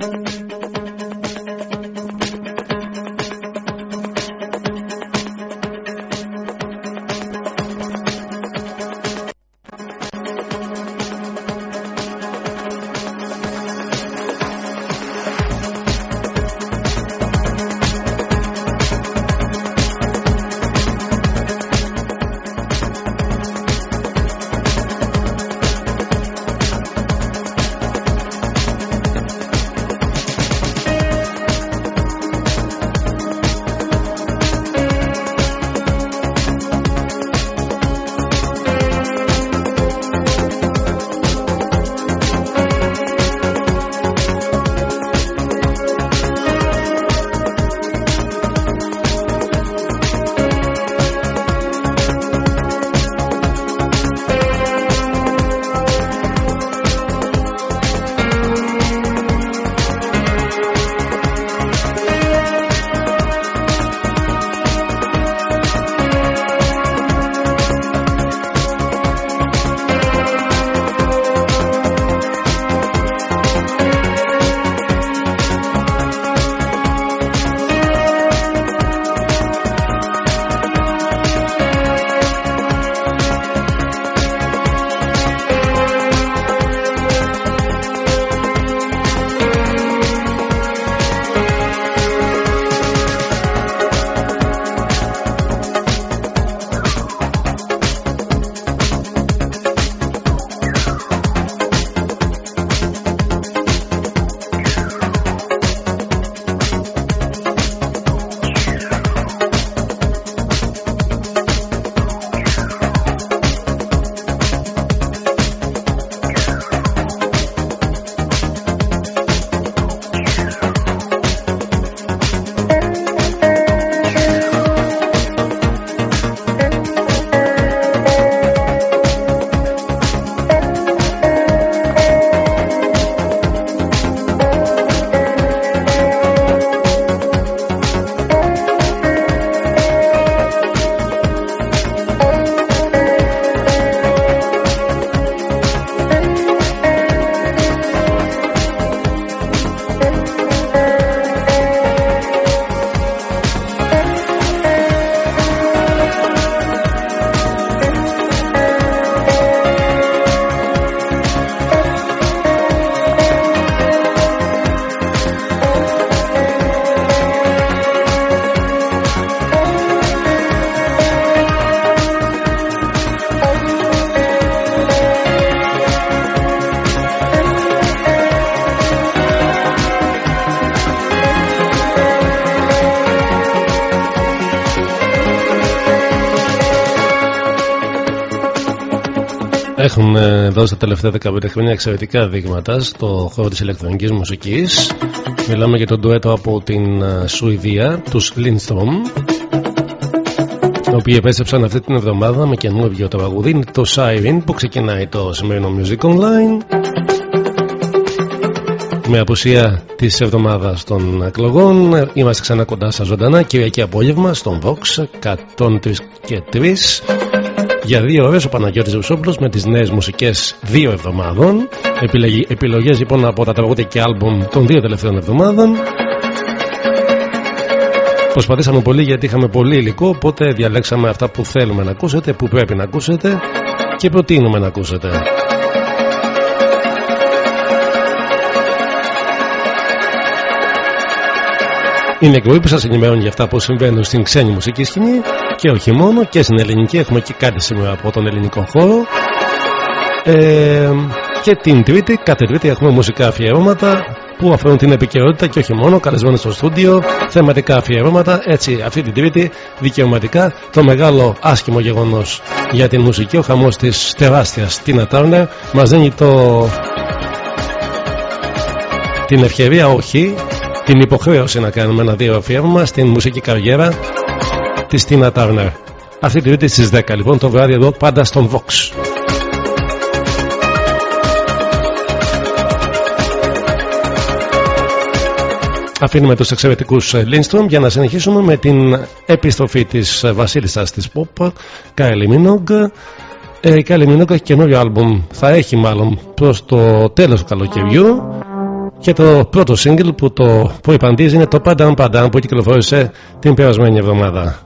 Έχουν ε, δώσει τα τελευταία 15 χρόνια εξαιρετικά δείγματα στο χώρο της ηλεκτρονικής μουσικής. Μιλάμε για τον ντουέτο από την ε, Σουηδία, τους Lindstrom, οι οποίοι επέστρεψαν αυτή την εβδομάδα με καινούργιο τραγουδί. Είναι το Siren που ξεκινάει το σημερινό Music Online. Με απουσία της εβδομάδας των εκλογών, είμαστε ξανά κοντά στα ζωντανά Κυριακή απόγευμα στον Vox 103 και 3 για δύο ώρες ο Παναγιώτης Βουσόπουλος με τις νέες μουσικές δύο εβδομάδων. Επιλογές λοιπόν από τα τραγούδια και άλμπομ των δύο τελευταίων εβδομάδων. Προσπαθήσαμε πολύ γιατί είχαμε πολύ υλικό οπότε διαλέξαμε αυτά που θέλουμε να ακούσετε, που πρέπει να ακούσετε και προτείνουμε να ακούσετε Είναι εκπομπή που σας ενημερώνει για αυτά που συμβαίνουν στην ξένη μουσική σκηνή και όχι μόνο και στην ελληνική. Έχουμε και κάτι σήμερα από τον ελληνικό χώρο. Ε, και την Τρίτη, κάθε Τρίτη έχουμε μουσικά αφιερώματα που αφορούν την επικαιρότητα και όχι μόνο. Καλεσμένοι στο στούντιο, θεματικά αφιερώματα. Έτσι, αυτή την Τρίτη, δικαιωματικά, το μεγάλο άσχημο γεγονός για την μουσική, ο χαμός της τεράστιας Τίνα Τάρνερ, μας δίνει το. την ευκαιρία, όχι, την υποχρέωση να κάνουμε ένα δύο αφιέρωμα στην μουσική καριέρα της Τίνα Τάρνερ. Αυτή τη Τρίτη στις 10 λοιπόν το βράδυ εδώ πάντα στον Vox. Αφήνουμε τους εξαιρετικούς Lindstrom για να συνεχίσουμε με την επιστροφή της βασίλισσας της pop Kylie Minogue ε, η Kylie Minogue έχει καινούριο άλμπουμ θα έχει μάλλον προς το τέλος του καλοκαιριού και το πρώτο σύντυπο που το υπαντήζει είναι το Pandan Pandan που κυκλοφόρησε την περασμένη εβδομάδα.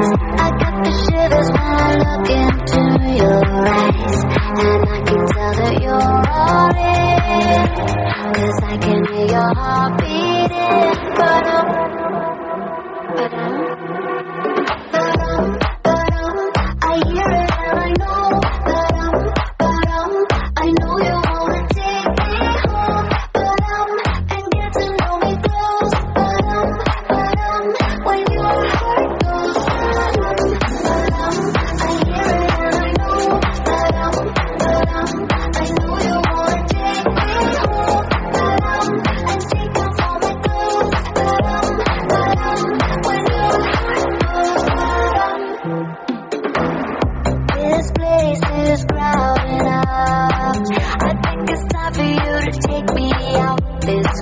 You into your eyes And I can tell that you're all in Cause I can hear your heart beating But I'm, but I'm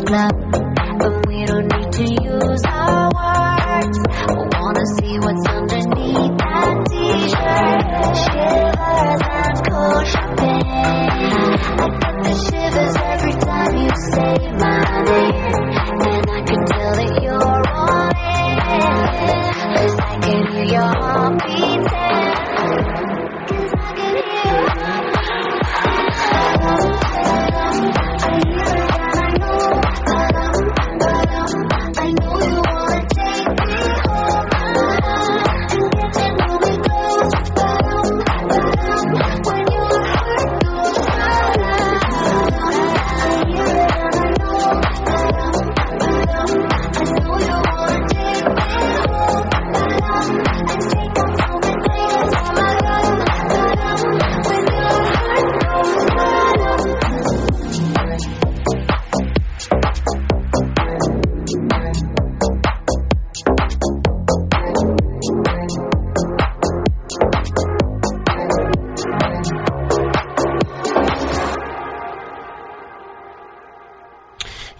but we don't need to use our words. I wanna see what's underneath that t-shirt. Shivers and cold champagne. I get the shivers every time you say my name.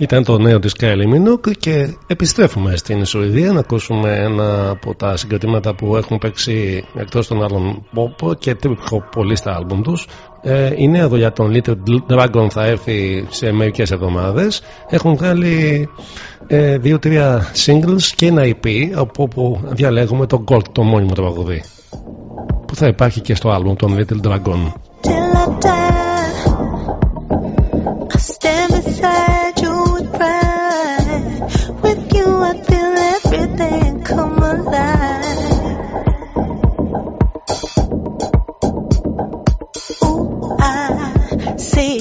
Ήταν το νέο της Kylie Minogue και επιστρέφουμε στην Σουηδία να ακούσουμε ένα από τα συγκροτήματα που έχουν παίξει εκτός των άλλων pop και trip πολύ στα άλμπουμ τους. Ε, η νέα δουλειά των Little Dragon θα έρθει σε μερικές εβδομάδες. Έχουν βγάλει ε, δύο-τρία singles και ένα EP από όπου διαλέγουμε το Gold, το μόνιμο τραγουδί που θα υπάρχει και στο άλμπουμ των Little Dragon.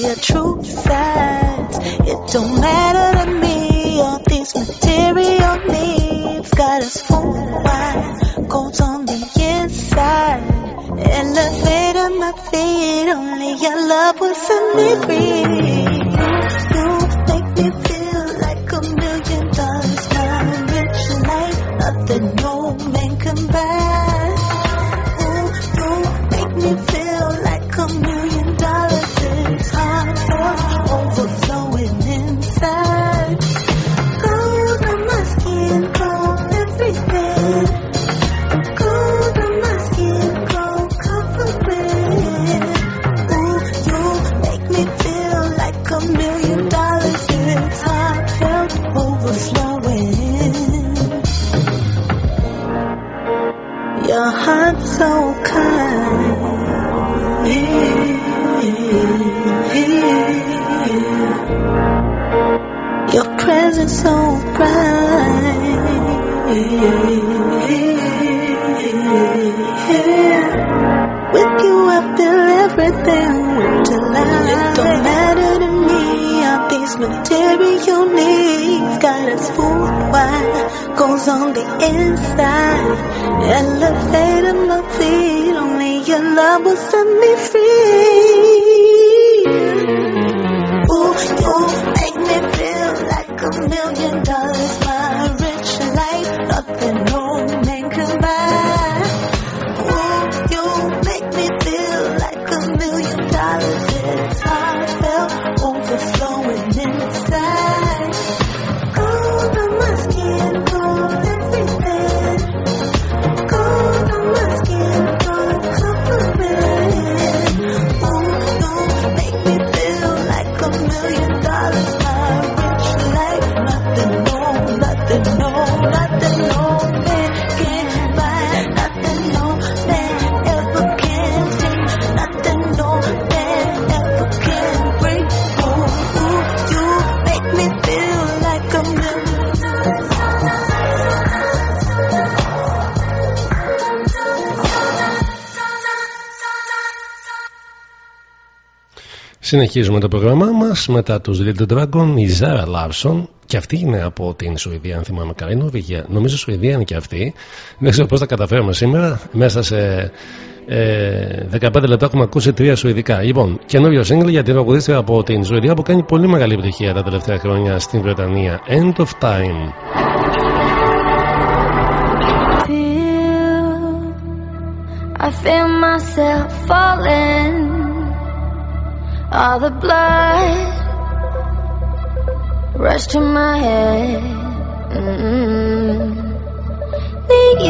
your true size. It don't matter to me. All these material needs got us fooled wide. Gold's on the inside. Elevator my feet. Only your love was a lyric. You make me feel like a million dollars. Rich like nothing. No so bright. With you I feel everything went to life. It don't matter to me how these material needs got us fooled. why? goes on the inside? elevating my feet, only your love will set me free. Ooh, ooh million dollars. Συνεχίζουμε το πρόγραμμά μας μετά τους Little Dragon, η Zara Larson. Και αυτή είναι από την Σουηδία, αν θυμάμαι καλά. Είναι Νορβηγία. Νομίζω Σουηδία είναι και αυτή. Δεν ξέρω πώς θα καταφέρουμε σήμερα. Μέσα σε ε, 15 λεπτά έχουμε ακούσει τρία Σουηδικά. Λοιπόν, καινούριο σύγκλι για την τραγουδίστρια από την Σουηδία που κάνει πολύ μεγάλη επιτυχία τα τελευταία χρόνια στην Βρετανία. End of Time. I feel myself falling All the blood rush to my head. Mm-hmm. Deep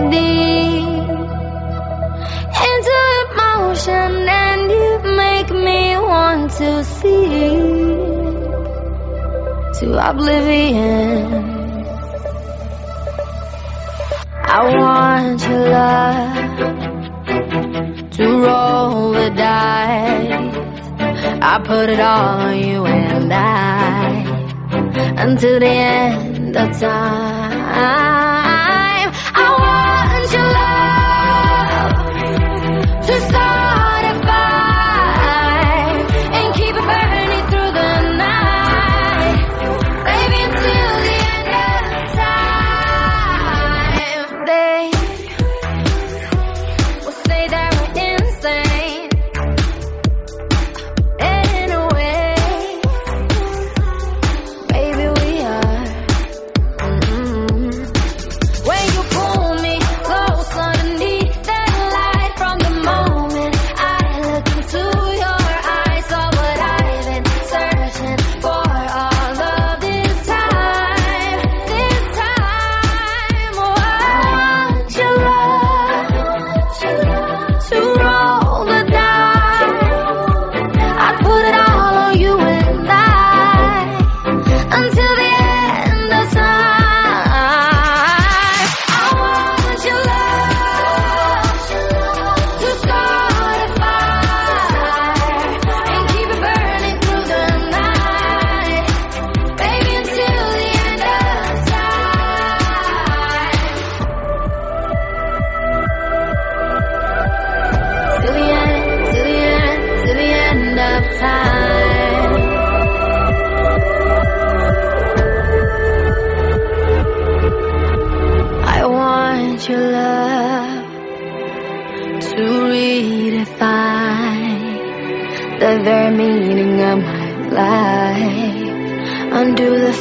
into emotion, and you make me want to see to oblivion. I want your love to roll the dice. I put it all on you and I until the end of time.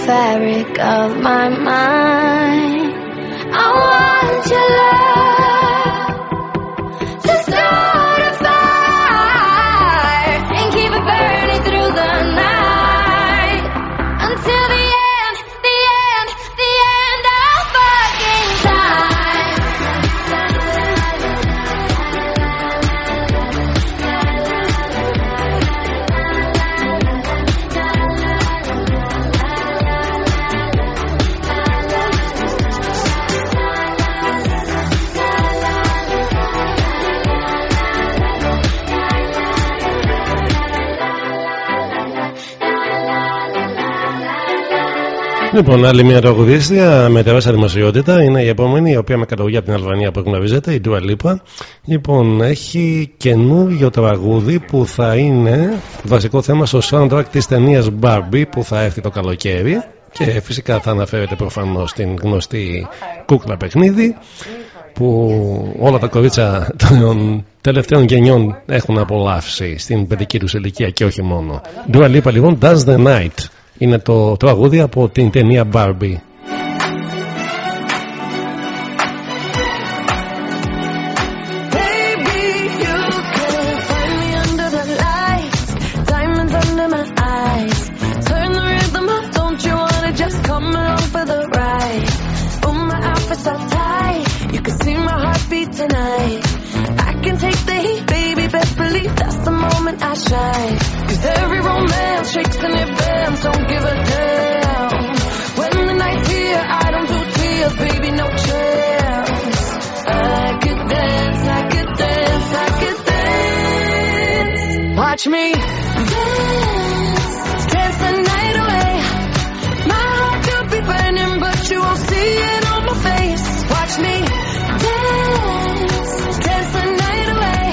fabric of my Λοιπόν, άλλη μια τραγουδίστρια με τεράστια δημοσιότητα είναι η επόμενη, η οποία με καταγωγή από την Αλβανία που γνωρίζετε, η Dua Lipa. Λοιπόν, έχει καινούριο τραγούδι που θα είναι βασικό θέμα στο soundtrack της ταινίας Barbie που θα έρθει το καλοκαίρι. Και φυσικά θα αναφέρεται προφανώς στην γνωστή κούκλα παιχνίδι που όλα τα κορίτσια των τελευταίων γενιών έχουν απολαύσει στην παιδική τους ηλικία και όχι μόνο. Dua Lipa λοιπόν, Does the Night. Είναι το τραγούδι από την ταινία Barbie. Watch me dance, dance the night away. My heart could be burning, but you won't see it on my face. Watch me dance, dance the night away.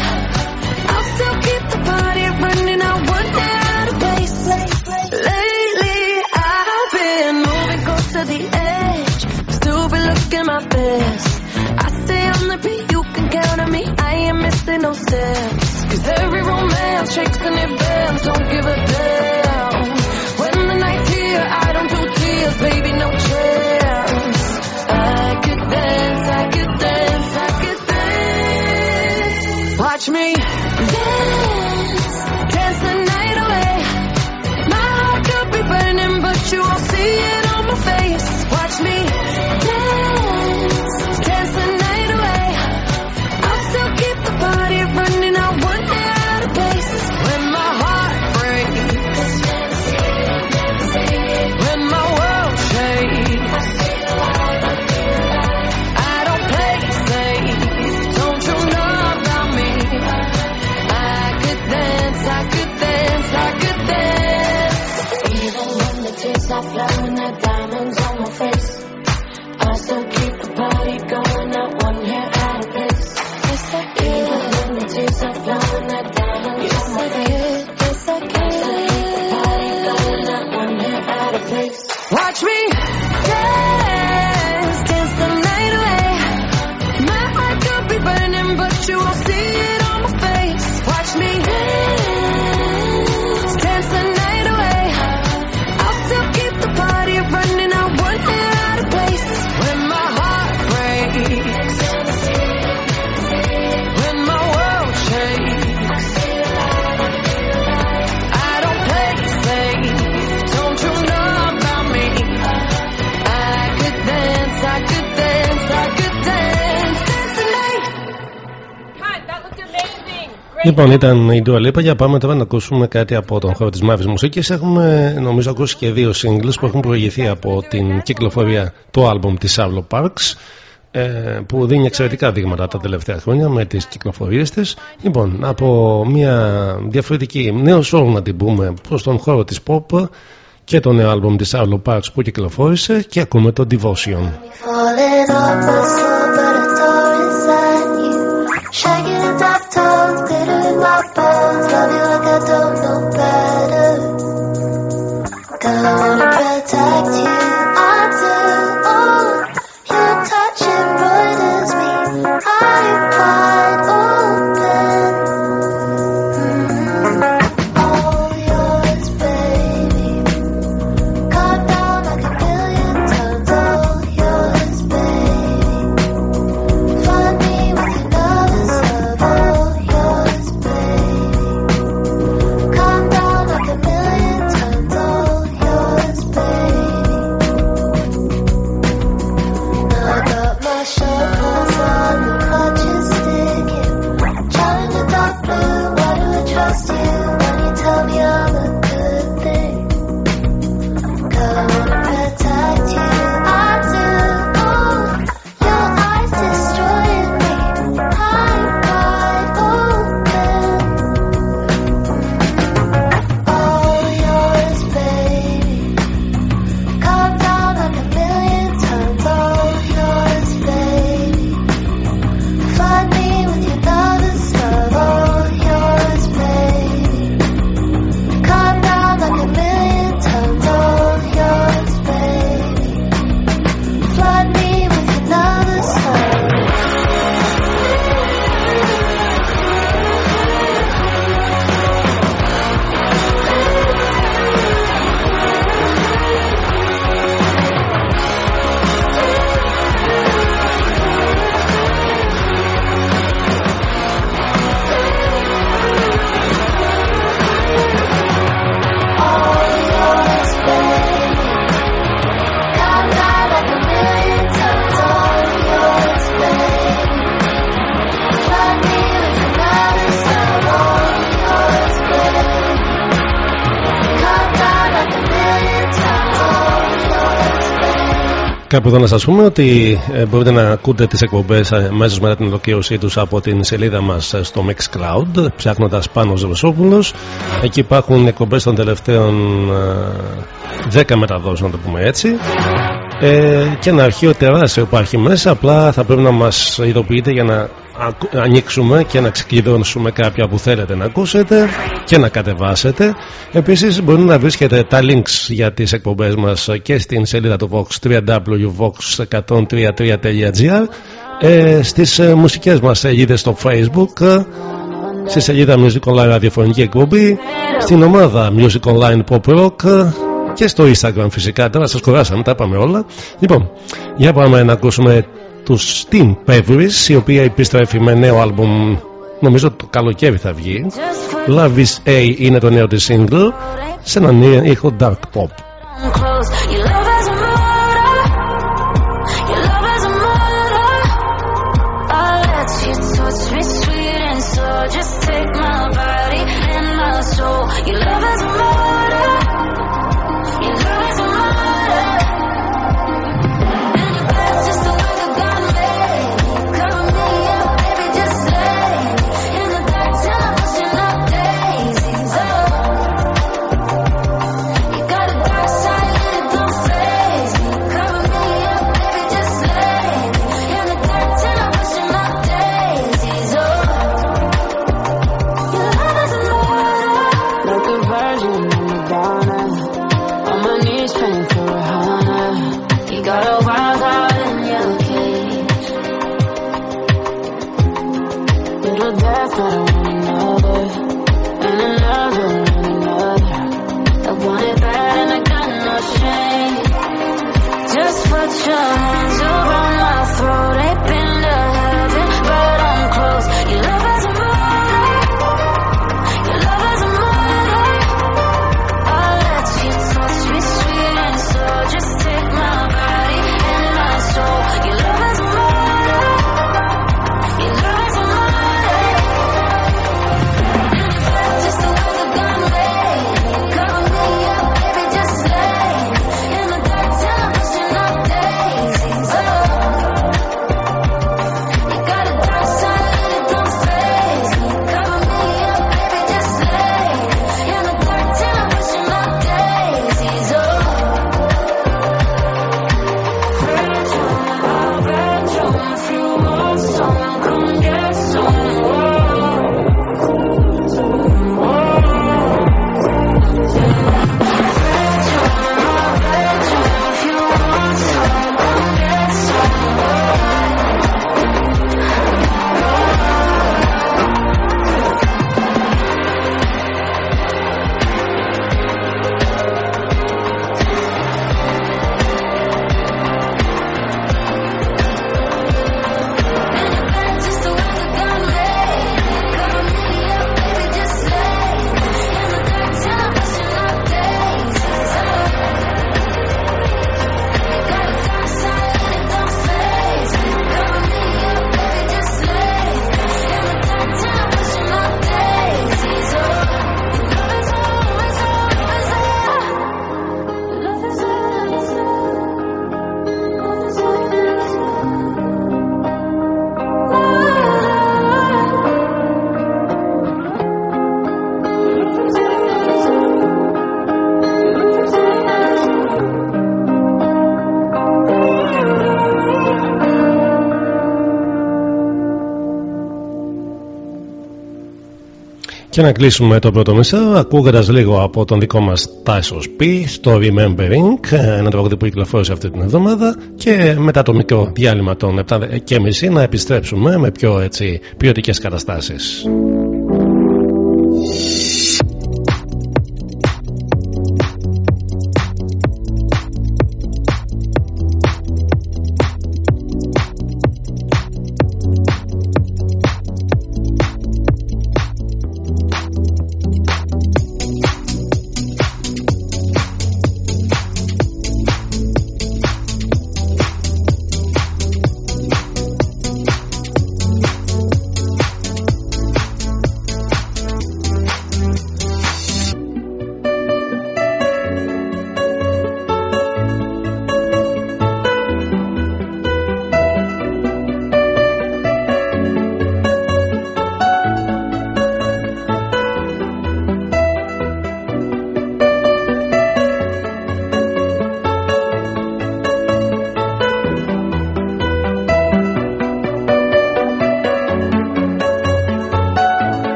I'll still keep the party running. I out of. Lately, I've been moving close to the edge. Still be looking my best. I stay on the beat, you can count on me. I ain't missing no step. Cause every romance shakes and it bends, don't give a damn. When the night's here, I don't do tears, baby, no chance. I could dance, I could dance, I could dance. Watch me dance, dance the night away. My heart could be burning, but you won't see it. me. Λοιπόν, ήταν η Dua Lipa. Για πάμε τώρα να ακούσουμε κάτι από τον χώρο της μαύρης μουσικής. Έχουμε, νομίζω, ακούσει και δύο singles που έχουν προηγηθεί από την κυκλοφορία του άλμπομ της Arlo Parks ε, που δίνει εξαιρετικά δείγματα τα τελευταία χρόνια με τις κυκλοφορίες της λοιπόν από μια διαφορετική νέο σόλ να την πούμε προς τον χώρο της pop και το νέο άλμπομ της Arlo Parks που κυκλοφόρησε και ακούμε το Devotion I don't know. Κάπου εδώ να σας πούμε ότι ε, μπορείτε να ακούτε τις εκπομπές αμέσως μετά την ολοκλήρωσή τους από την σελίδα μας στο Mixcloud ψάχνοντας πάνω Ζευσόπουλος εκεί υπάρχουν εκπομπές των τελευταίων 10 ε, μεταδόσεων να το πούμε έτσι. Ε, και ένα αρχείο τεράστιο υπάρχει μέσα απλά θα πρέπει να μας ειδοποιείτε για να ανοίξουμε και να ξεκλειδώσουμε κάποια που θέλετε να ακούσετε και να κατεβάσετε. Επίσης μπορείτε να βρίσκετε τα links για τις εκπομπές μας και στην σελίδα του Vox www.vox133.gr ε, στις ε, μουσικές μας σελίδες στο Facebook στη σελίδα Music Online ραδιοφωνική εκπομπή, στην ομάδα Music Online Pop Rock και στο Instagram φυσικά. Τώρα σας κουράσαμε, τα είπαμε όλα. Λοιπόν, για πάμε να ακούσουμε τους Steam Peveries, η οποία επιστρέφει με νέο άλμπουμ. Νομίζω το καλοκαίρι θα βγει. Love is A είναι το νέο της single σε έναν ήχο dark pop. Και να κλείσουμε το πρώτο μισό ακούγοντας λίγο από τον δικό μας Τάσος P στο Remembering, ένα τραγούδι που κυκλοφόρησε αυτή την εβδομάδα. Και μετά το μικρό διάλειμμα των 7 και μισή να επιστρέψουμε με πιο έτσι ποιοτικές καταστάσεις.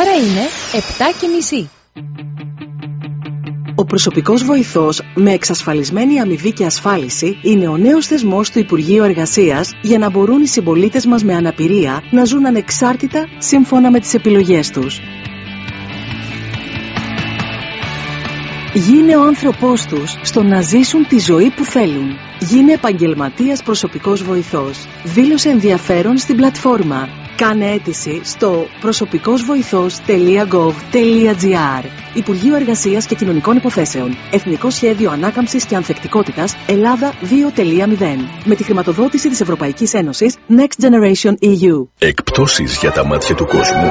ώρα είναι 7. Ο προσωπικός βοηθός με εξασφαλισμένη αμοιβή και ασφάλιση είναι ο νέος θεσμός του Υπουργείου Εργασίας για να μπορούν οι συμπολίτες μας με αναπηρία να ζουν ανεξάρτητα σύμφωνα με τις επιλογές τους. Γίνε ο άνθρωπός τους στο να ζήσουν τη ζωή που θέλουν. Γίνε επαγγελματίας προσωπικός βοηθός. Δήλωσε ενδιαφέρον στην πλατφόρμα Κάνε αίτηση στο προσωπικόςβοηθός.gov.gr Υπουργείο Εργασίας και Κοινωνικών Υποθέσεων. Εθνικό Σχέδιο Ανάκαμψης και Ανθεκτικότητας Ελλάδα 2.0 Με τη χρηματοδότηση της Ευρωπαϊκής Ένωσης Next Generation EU Εκπτώσεις για τα μάτια του κόσμου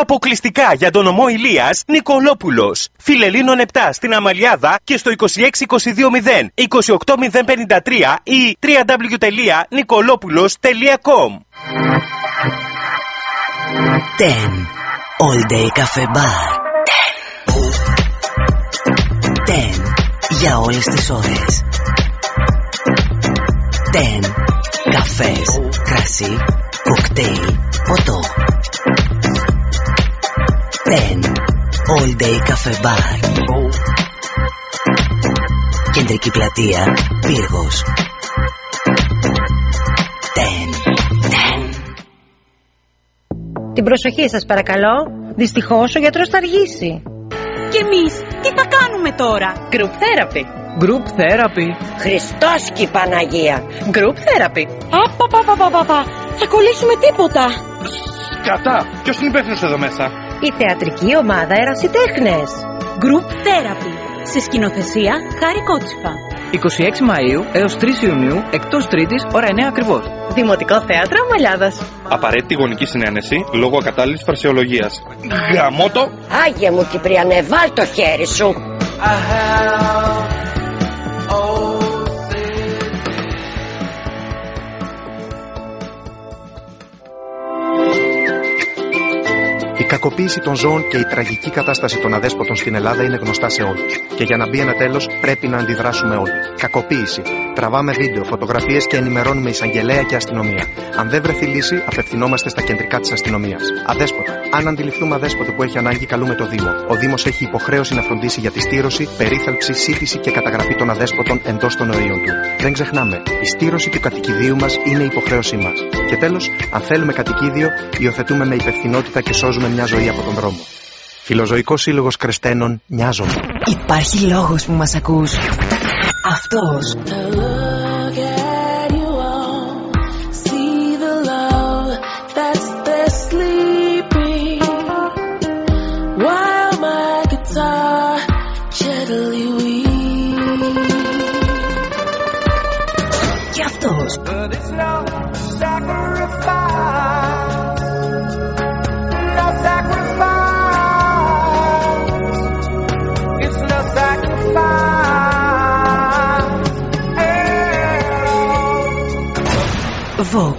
Αποκλειστικά για τον ομό Ηλίας Νικολόπουλος. Φιλελίνων 7 στην Αμαλιάδα και στο 26220 28053 ή www.nicolopoulos.com 10. All Day Cafe Bar. 10. 10. Για όλες τις ώρες. 10. Καφές, κρασί, κοκτέιλ, ποτό. 10. All Day Cafe Bar. Κεντρική πλατεία, Πύργος. 10. 10. Την προσοχή σας παρακαλώ. Δυστυχώς ο γιατρός θα αργήσει. Και εμείς τι θα κάνουμε τώρα; Group therapy. Group therapy. Χριστός και η Παναγία. Group therapy. Απαπαπαπαπα. Θα κολλήσουμε τίποτα. Κατά! Ποιος είναι υπεύθυνος εδώ μέσα; Η θεατρική ομάδα Ερασιτέχνες. Group Therapy. Σε σκηνοθεσία Χάρη Κότσιφα. 26 Μαΐου έως 3 Ιουνίου, εκτός Τρίτης, ώρα 9 ακριβώς. Δημοτικό Θέατρο Μαλιάδας. Απαραίτητη γονική συνένεση λόγω ακατάλληλης φρασιολογία. Γαμότο! Άγιε μου Κυπριανέ, βάλ το χέρι σου. Η κακοποίηση των ζώων και η τραγική κατάσταση των αδέσποτων στην Ελλάδα είναι γνωστά σε όλους. Και για να μπει ένα τέλος, πρέπει να αντιδράσουμε όλοι. Κακοποίηση. Τραβάμε βίντεο, φωτογραφίες και ενημερώνουμε εισαγγελέα και αστυνομία. Αν δεν βρεθεί λύση, απευθυνόμαστε στα κεντρικά της αστυνομίας. Αδέσποτα. Αν αντιληφθούμε αδέσποτο που έχει ανάγκη, καλούμε το Δήμο. Ο Δήμος έχει υποχρέωση να φροντίσει για τη στήρωση, περίθαλψη, σύντηση και καταγραφή των αδέσποτων εντός των ορίων του. Δεν ξεχνάμε, η στήρωση του κατοικιδίου μας είναι υποχρέωσή μας. Και τέλος, αν θέλουμε κατοικίδιο, υιοθετούμε με υπευθυνότητα και σώζουμε μια ζωή από τον δρόμο. Φιλοζωικός Σύλλογος Κρεστένων, νοιάζομαι. Υπάρχει λόγος που μας ακούς. Αυτός.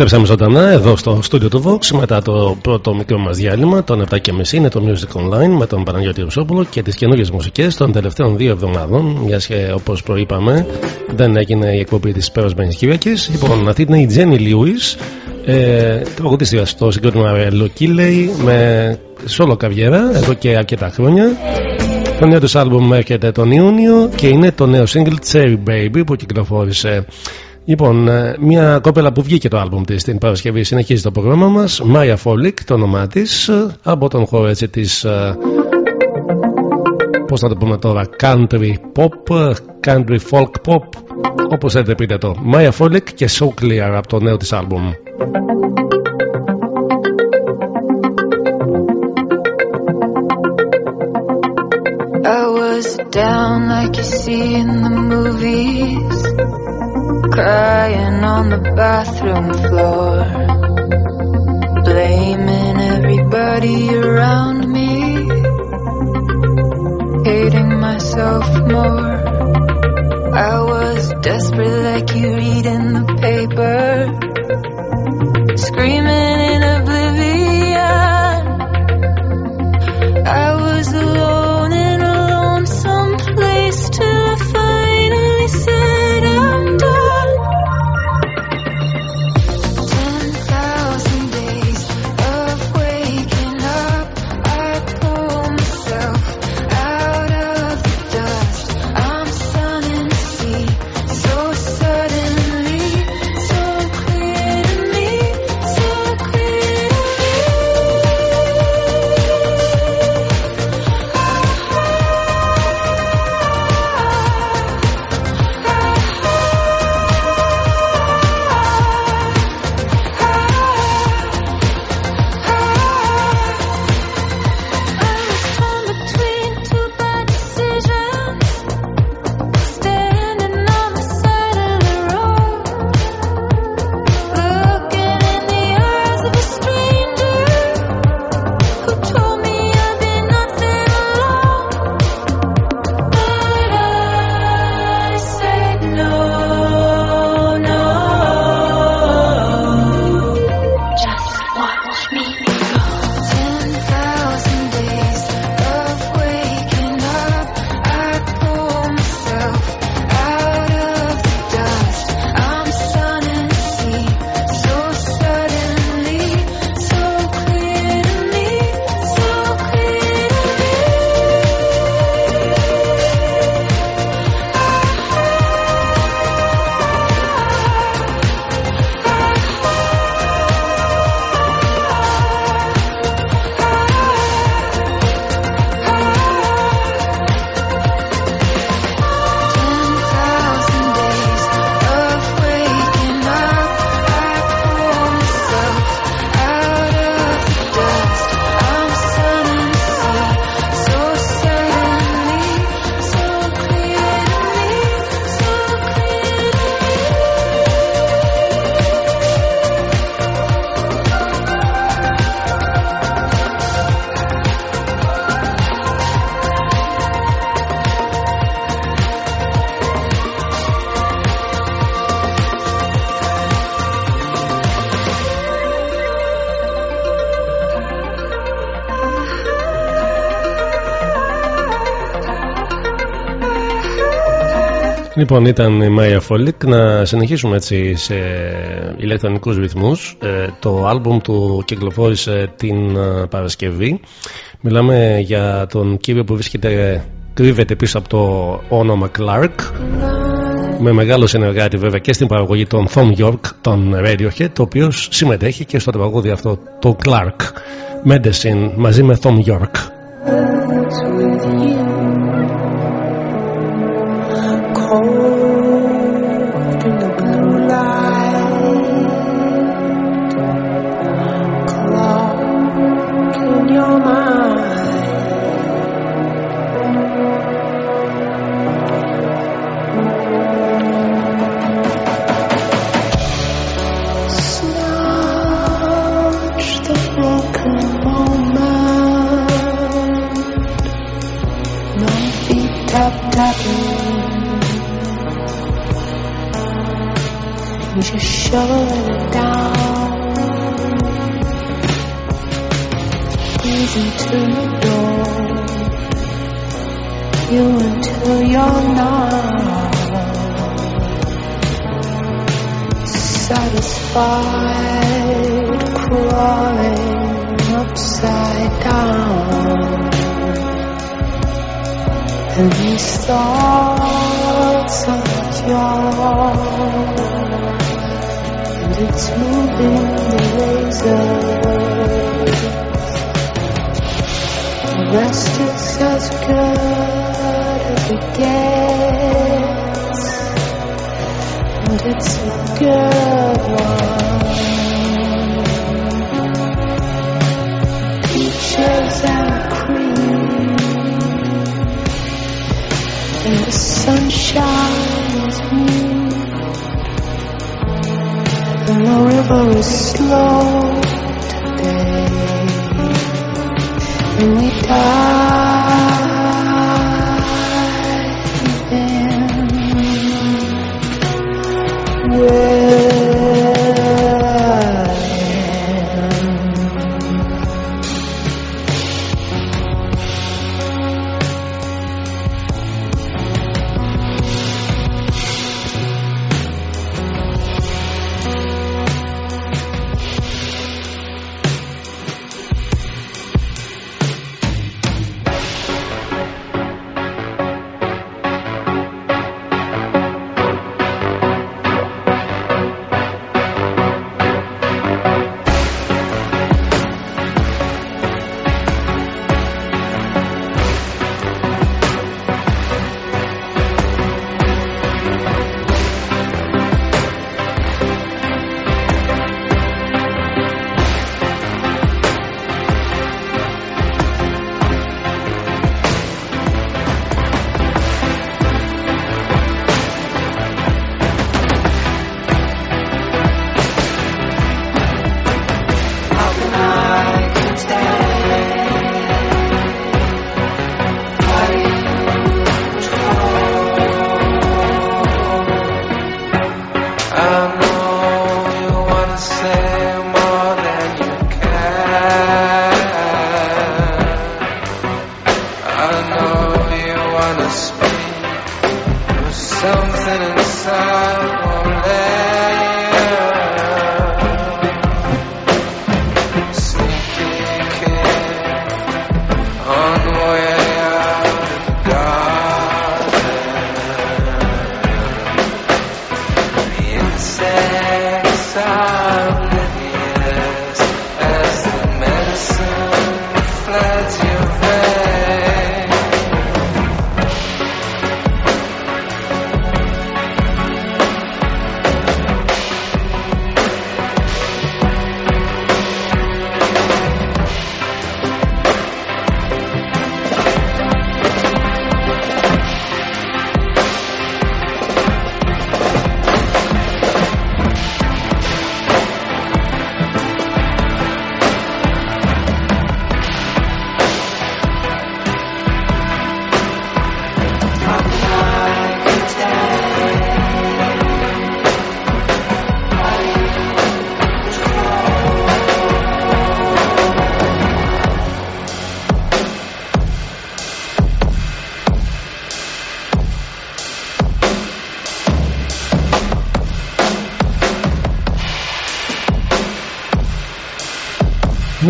Επιστρέψαμε ζωντανά εδώ στο στούντιο του Vox μετά το πρώτο μικρό μας διάλειμμα, των 7.30 είναι το Music Online με τον Παναγιώτη Ρουσόπουλο και τις καινούριε μουσικές των τελευταίων δύο εβδομάδων. Μιας και όπως προείπαμε δεν έγινε η εκπομπή της περασμένης Κυριακής. Λοιπόν, αυτή είναι η Jenny Lewis, ε, τραγουδίστρια στο συγκρότημα Λοκίλεϊ με σόλο καβιέρα εδώ και αρκετά χρόνια. Το νέο του άλμπουμ έρχεται τον Ιούνιο και είναι το νέο single Cherry Baby που κυκλοφόρησε Λοιπόν, ε, μια κόπελα που βγήκε το άλμπουμ της την Παρασκευή συνεχίζει το πρόγραμμα μας. Maya Folick, το όνομά της ε, από τον χώρο έτσι της ε, πώς θα το πούμε τώρα country pop, country folk pop όπως θέλετε πείτε το. Maya Folick και So Clear από το νέο της άλμπουμ. I was down like you see in the movies Crying on the bathroom floor, blaming everybody around me, hating myself more. I was desperate, like you read in the paper, screaming Λοιπόν, ήταν η Μάια Φόλικ να συνεχίσουμε έτσι σε ηλεκτρονικούς ρυθμούς. Ε, το άλμπουμ του κυκλοφόρησε την ε, Παρασκευή. Μιλάμε για τον κύριο που βρίσκεται, κρύβεται πίσω από το όνομα Clark. Με μεγάλο συνεργάτη βέβαια και στην παραγωγή των Tom York, των Radiohead, το οποίος συμμετέχει και στο τραγούδι αυτό, το Clark. Medicine μαζί με Tom York. Crawling upside down. And these thoughts yours and it's moving the razors. The rest is as good as it gets, it's a good one. Peaches and cream, and the sunshine is me. And the river is slow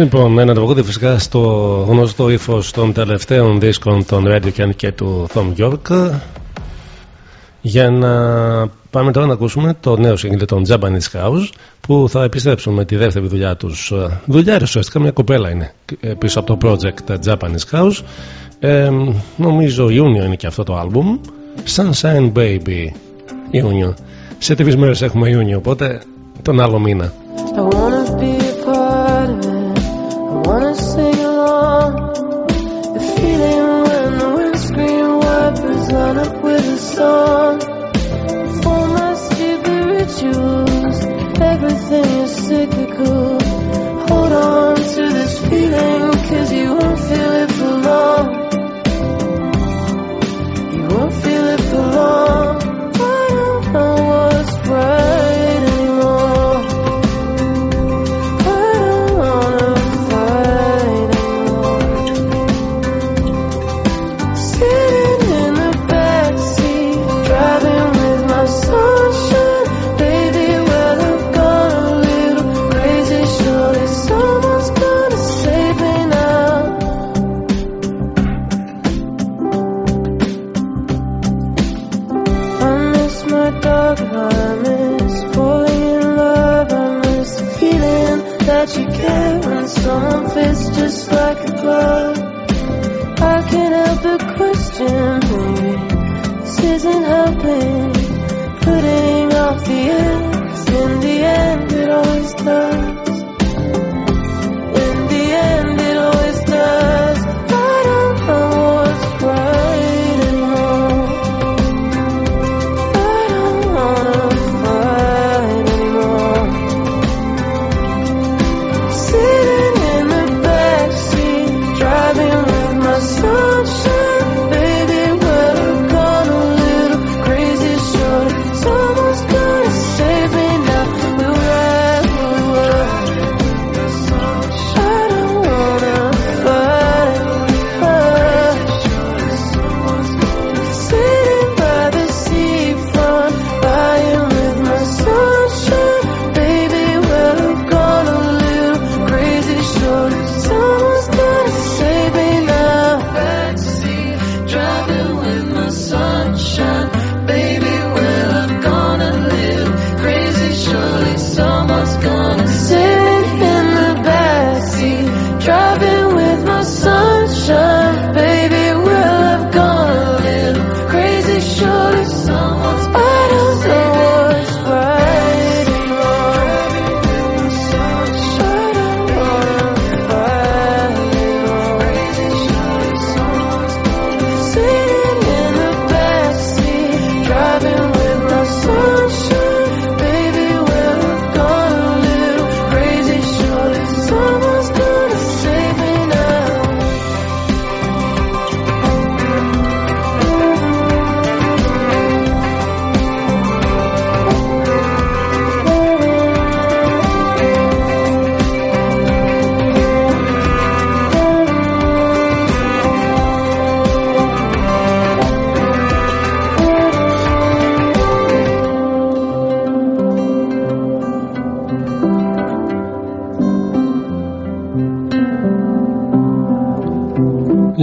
Λοιπόν, ένα τραγούδι φυσικά στο γνωστό ύφος των τελευταίων δίσκων των Radiocan και του Tom York. Για να πάμε τώρα να ακούσουμε το νέο σύγκλι των Japanese House που θα επιστρέψουν με τη δεύτερη δουλειά τους. Δουλειά ουσιαστικά μια κοπέλα είναι πίσω από το project Japanese House. Ε, νομίζω Ιούνιο είναι και αυτό το album. Sunshine Baby. Ιούνιο. Σε τρεις μέρες έχουμε Ιούνιο, οπότε τον άλλο μήνα. wanna song. For my stupid rituals, everything is cyclical.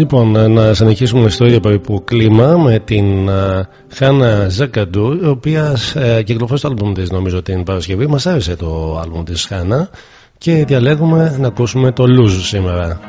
Λοιπόν, ε, να συνεχίσουμε στο ίδιο περίπου κλίμα με την ε, Χάνα Ζακαντού, η οποία ε, κυκλοφόρησε το άλμπουμ της νομίζω την Παρασκευή. Μας άρεσε το άλμπουμ της Χάνα και διαλέγουμε να ακούσουμε το Λούζ σήμερα.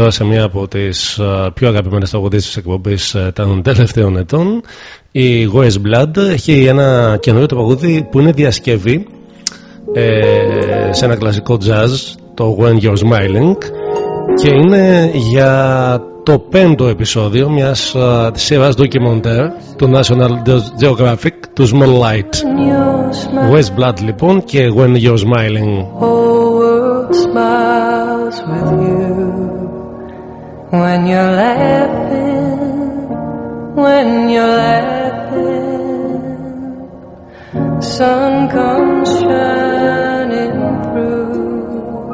Τώρα σε μία από τις πιο αγαπημένες τραγουδίες της εκπομπής των τελευταίων ετών. Η West Blood. Έχει ένα καινούριο τραγούδι που είναι διασκευή ε, σε ένα κλασικό jazz, το When You're Smiling και είναι για το πέμπτο επεισόδιο μιας uh, σειράς ντοκιμοντέρ του National Geographic του Small Light. West Blood λοιπόν και When You're Smiling. Smiles with you when you're laughing, when you're laughing. Sun comes shining through,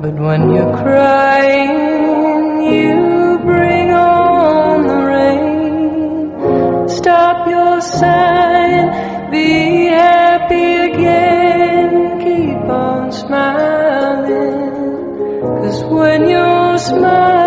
but when you're crying, you bring on the rain. Stop your sighing, be happy again, keep on smiling. Cause when you're smiling,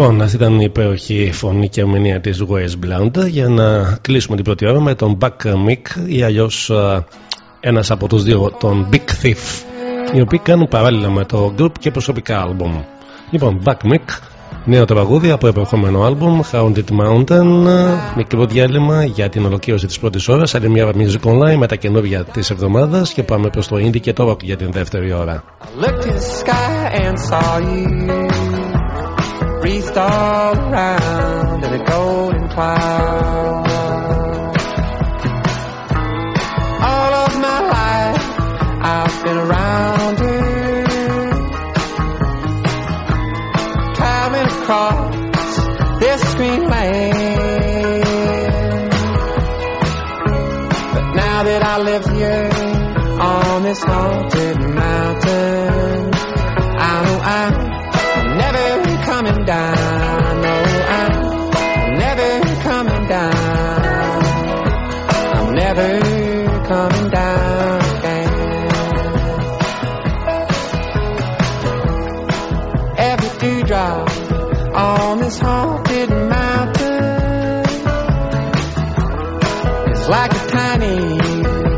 Λοιπόν, αυτή ήταν η υπέροχη φωνή και αμυνία της West Blunt για να κλείσουμε την πρώτη ώρα με τον Buck Mick ή αλλιώς ένας από τους δύο, τον Big Thief οι οποίοι κάνουν παράλληλα με το group και προσωπικά άλμπουμ. Λοιπόν, Buck Mick, νέο τραγούδι από επερχόμενο άλμπουμ Haunted Mountain, μικρό διάλειμμα για την ολοκλήρωση της πρώτης ώρας, άλλη μια music online με τα καινούργια της εβδομάδας και πάμε προς το indie και το rock για την δεύτερη ώρα. Looked wreathed all around in a golden cloud. All of my life I've been around it, climbing across this green land. But now that I live here on this haunted down. No, I'm never coming down. I'm never coming down again. Every dewdrop on this haunted mountain is like a tiny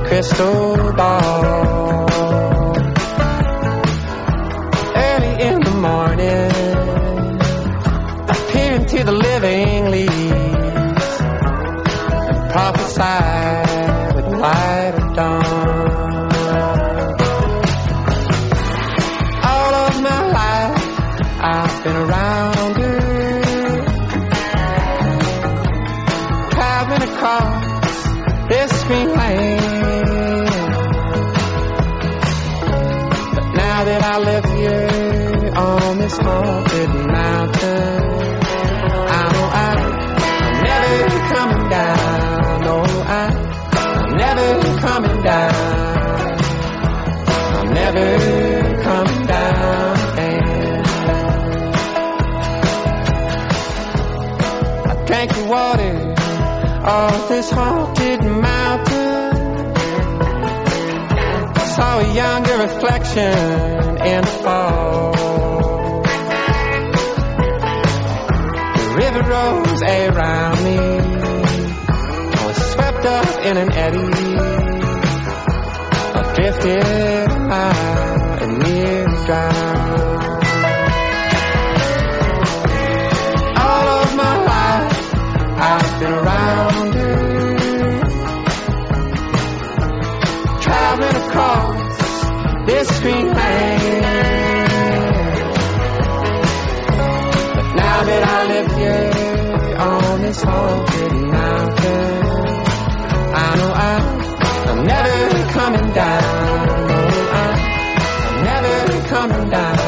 crystal ball. Drank the water of this haunted mountain. Saw a younger reflection in the fall. The river rose around me. I was swept up in an eddy. I drifted high and nearly drowned. I've been around it. Traveling across this green land. But now that I live here on this haunted mountain, I know I, I'm never coming down. I'm never coming down.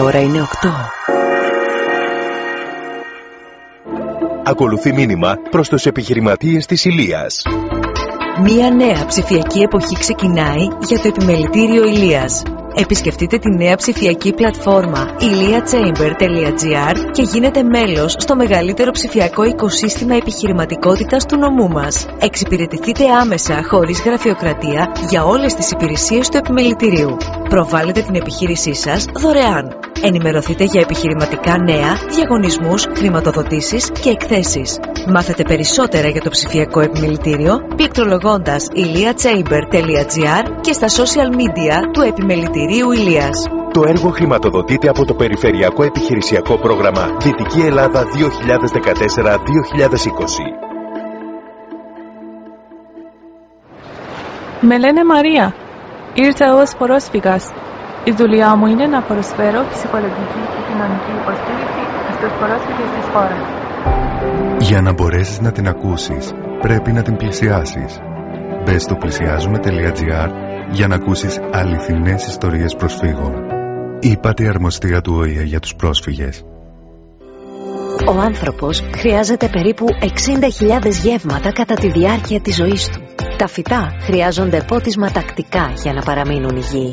Ώρα είναι 8. Ακολουθεί μήνυμα προς τους επιχειρηματίες της Ηλίας. Μία νέα ψηφιακή εποχή ξεκινάει για το επιμελητήριο Ηλίας. Επισκεφτείτε τη νέα ψηφιακή πλατφόρμα iliachamber.gr και γίνετε μέλος στο μεγαλύτερο ψηφιακό οικοσύστημα επιχειρηματικότητας του νομού μας. Εξυπηρετηθείτε άμεσα χωρίς γραφειοκρατία για όλες τις υπηρεσίες του επιμελητηρίου. Προβάλλετε την επιχείρησή σας δωρεάν. Ενημερωθείτε για επιχειρηματικά νέα, διαγωνισμούς, χρηματοδοτήσεις και εκθέσεις. Μάθετε περισσότερα για το ψηφιακό επιμελητήριο πληκτρολογώντας iliachamber.gr και στα social media του επιμελητηρίου Ηλίας. Το έργο χρηματοδοτείται από το Περιφερειακό Επιχειρησιακό Πρόγραμμα Δυτική Ελλάδα 2014-2020. Με λένε Μαρία. Ήρθα ως πρόσφυγας. Η δουλειά μου είναι να προσφέρω ψυχολογική και κοινωνική υποστήριξη στους πρόσφυγες της χώρας. Για να μπορέσεις να την ακούσεις, πρέπει να την πλησιάσεις. Μπες στο πλησιάζουμε.gr για να ακούσεις αληθινές ιστορίες προσφύγων. Είπατε η αρμοστία του ΟΗΕ για τους πρόσφυγες. Ο άνθρωπος χρειάζεται περίπου 60.000 γεύματα κατά τη διάρκεια της ζωής του. Τα φυτά χρειάζονται πότισμα τακτικά για να παραμείνουν υγιεί.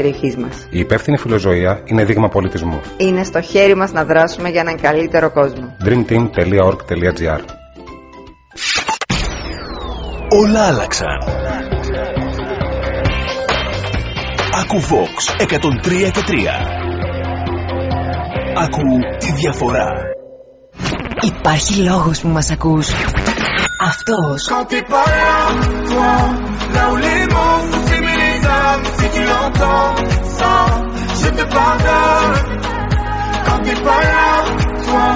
περιοχής μας. Η υπεύθυνη φιλοζωία είναι δείγμα πολιτισμού. Είναι στο χέρι μας να δράσουμε για έναν καλύτερο κόσμο. dreamteam.org.gr Όλα άλλαξαν. Ακού Vox 103 και 3. Ακού τη διαφορά. Υπάρχει λόγος που μας ακούς. Αυτός. Quand t'es pas là, toi, là où les mots si tu l'entends, ça, je te pardonne. Quand t'es pas là, toi,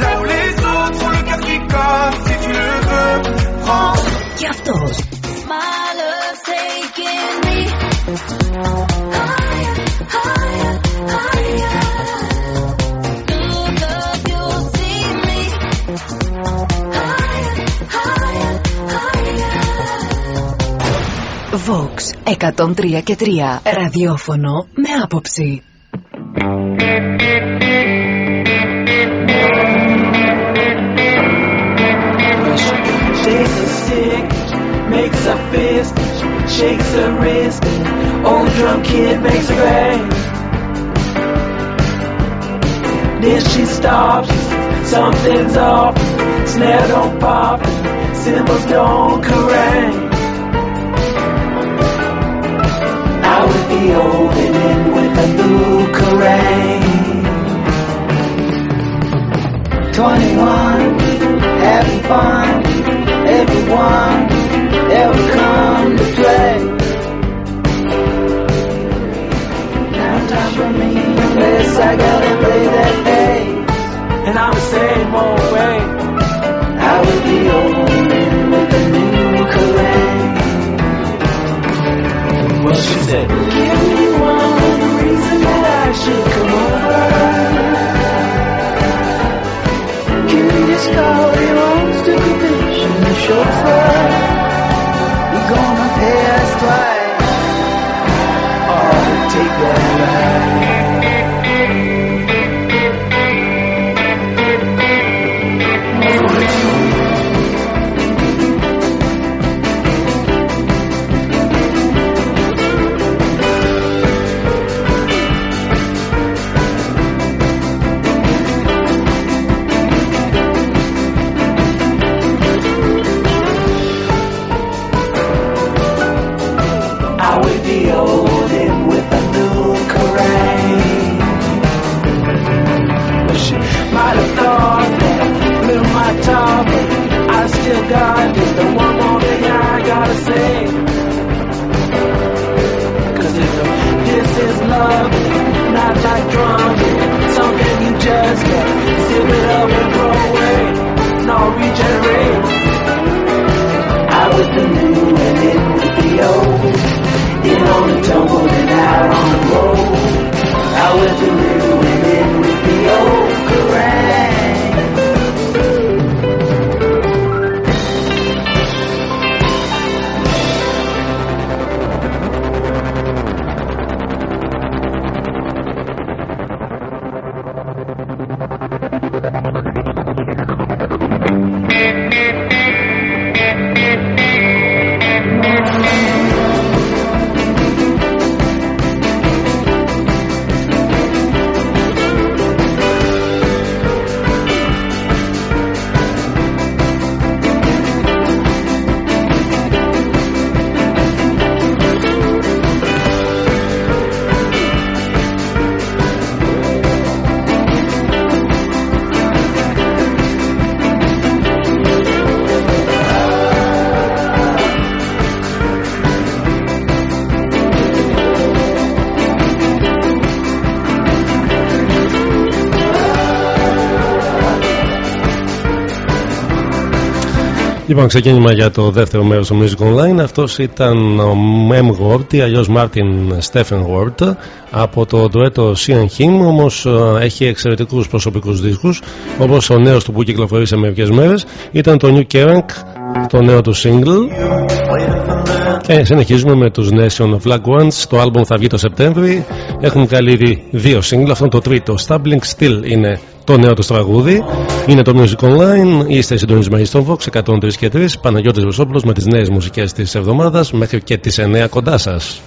là où les autres ont le cœur qui colle, si tu le veux, prends. Cartos. My love's taking me higher, higher, higher. Vox 103 και 3. Ραδιόφωνο με άποψη. Shakes a stick, makes a fist, shakes a wrist. Old drunk kid makes a bang. Then she stops, something's off. Snare don't pop, cymbals don't carang. I would be opening with a new carang. 21, having fun. Everyone ever come to play. Now time for me, unless I gotta play that bass. And I'm the same old way. I would be Well, she said, Give me one reason that I should come over. The chauffeur. Gonna pay us twice. Oh, take that I Λοιπόν, ξεκίνημα για το δεύτερο μέρος του Music Online. Αυτός ήταν ο Mem Ward, αλλιώς Martin Stephen Ward, από το ντουέτο Sian Him. Όμως ε, έχει εξαιρετικούς προσωπικούς δίσκους, όπως ο νέος του που κυκλοφορεί σε μερικές μέρες ήταν το New Kerrang, το νέο του single. Και συνεχίζουμε με τους Nation of Flag Ones. Το album θα βγει το Σεπτέμβρη. Έχουν βγάλει ήδη δύο single. Αυτό είναι το τρίτο. Stumbling Still είναι το νέο τους τραγούδι. Είναι το Music Online. Είστε συντονισμένοι στον Vox 103 και 3. Παναγιώτης Βεσόπουλος με τις νέες μουσικές της εβδομάδας μέχρι και τις 9 κοντά σας.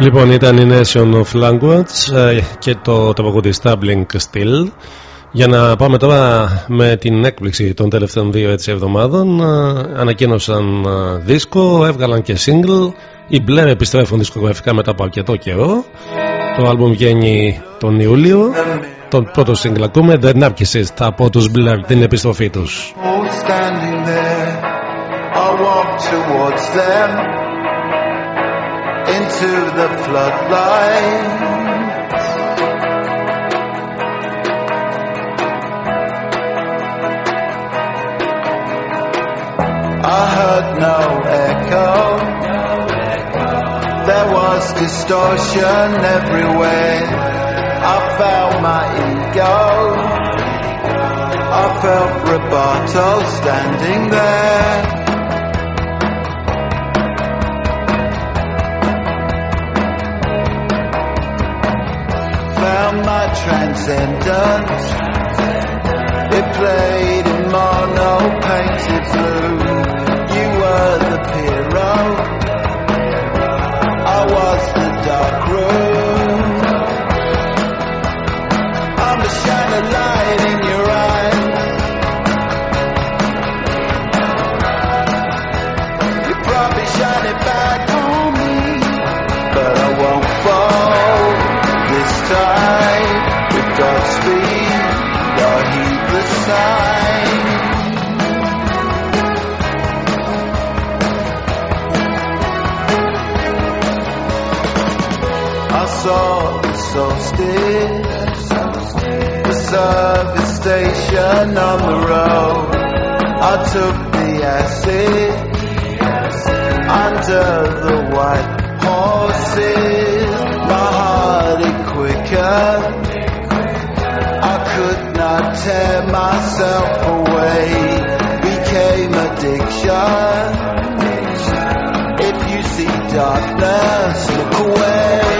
Λοιπόν, ήταν η Nation of Language ε, και το τραγούδι Stumbling Still. Για να πάμε τώρα με την έκπληξη των τελευταίων δύο έτσι εβδομάδων. Ε, Ανακοίνωσαν ε, δίσκο, έβγαλαν και single. Οι Blair επιστρέφουν δισκογραφικά μετά από αρκετό καιρό. Το άλμπουμ βγαίνει τον Ιούλιο. Τον πρώτο single ακούμε The Narcissist από τους Blur την επιστροφή τους. standing into the floodlights. I heard no echo. There was distortion everywhere. I felt my ego. I felt Roberto standing there. Transcendence. It played in mono painted blue. You were the hero. I was the dark room. I'm the shining the the service station on the road. I took the acid under the white horses. My heart it quicker. I could not tear myself away. Became addiction. If you see darkness, look away.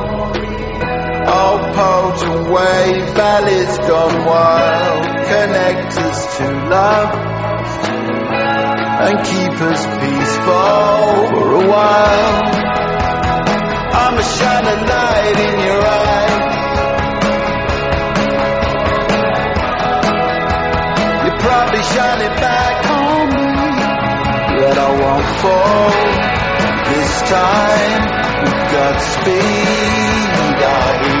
Potent wave, valleys gone wild. Connect us to love and keep us peaceful for a while. I'm a shining light in your eyes. You probably shine it back on me, but I won't fall this time. With God's speed, I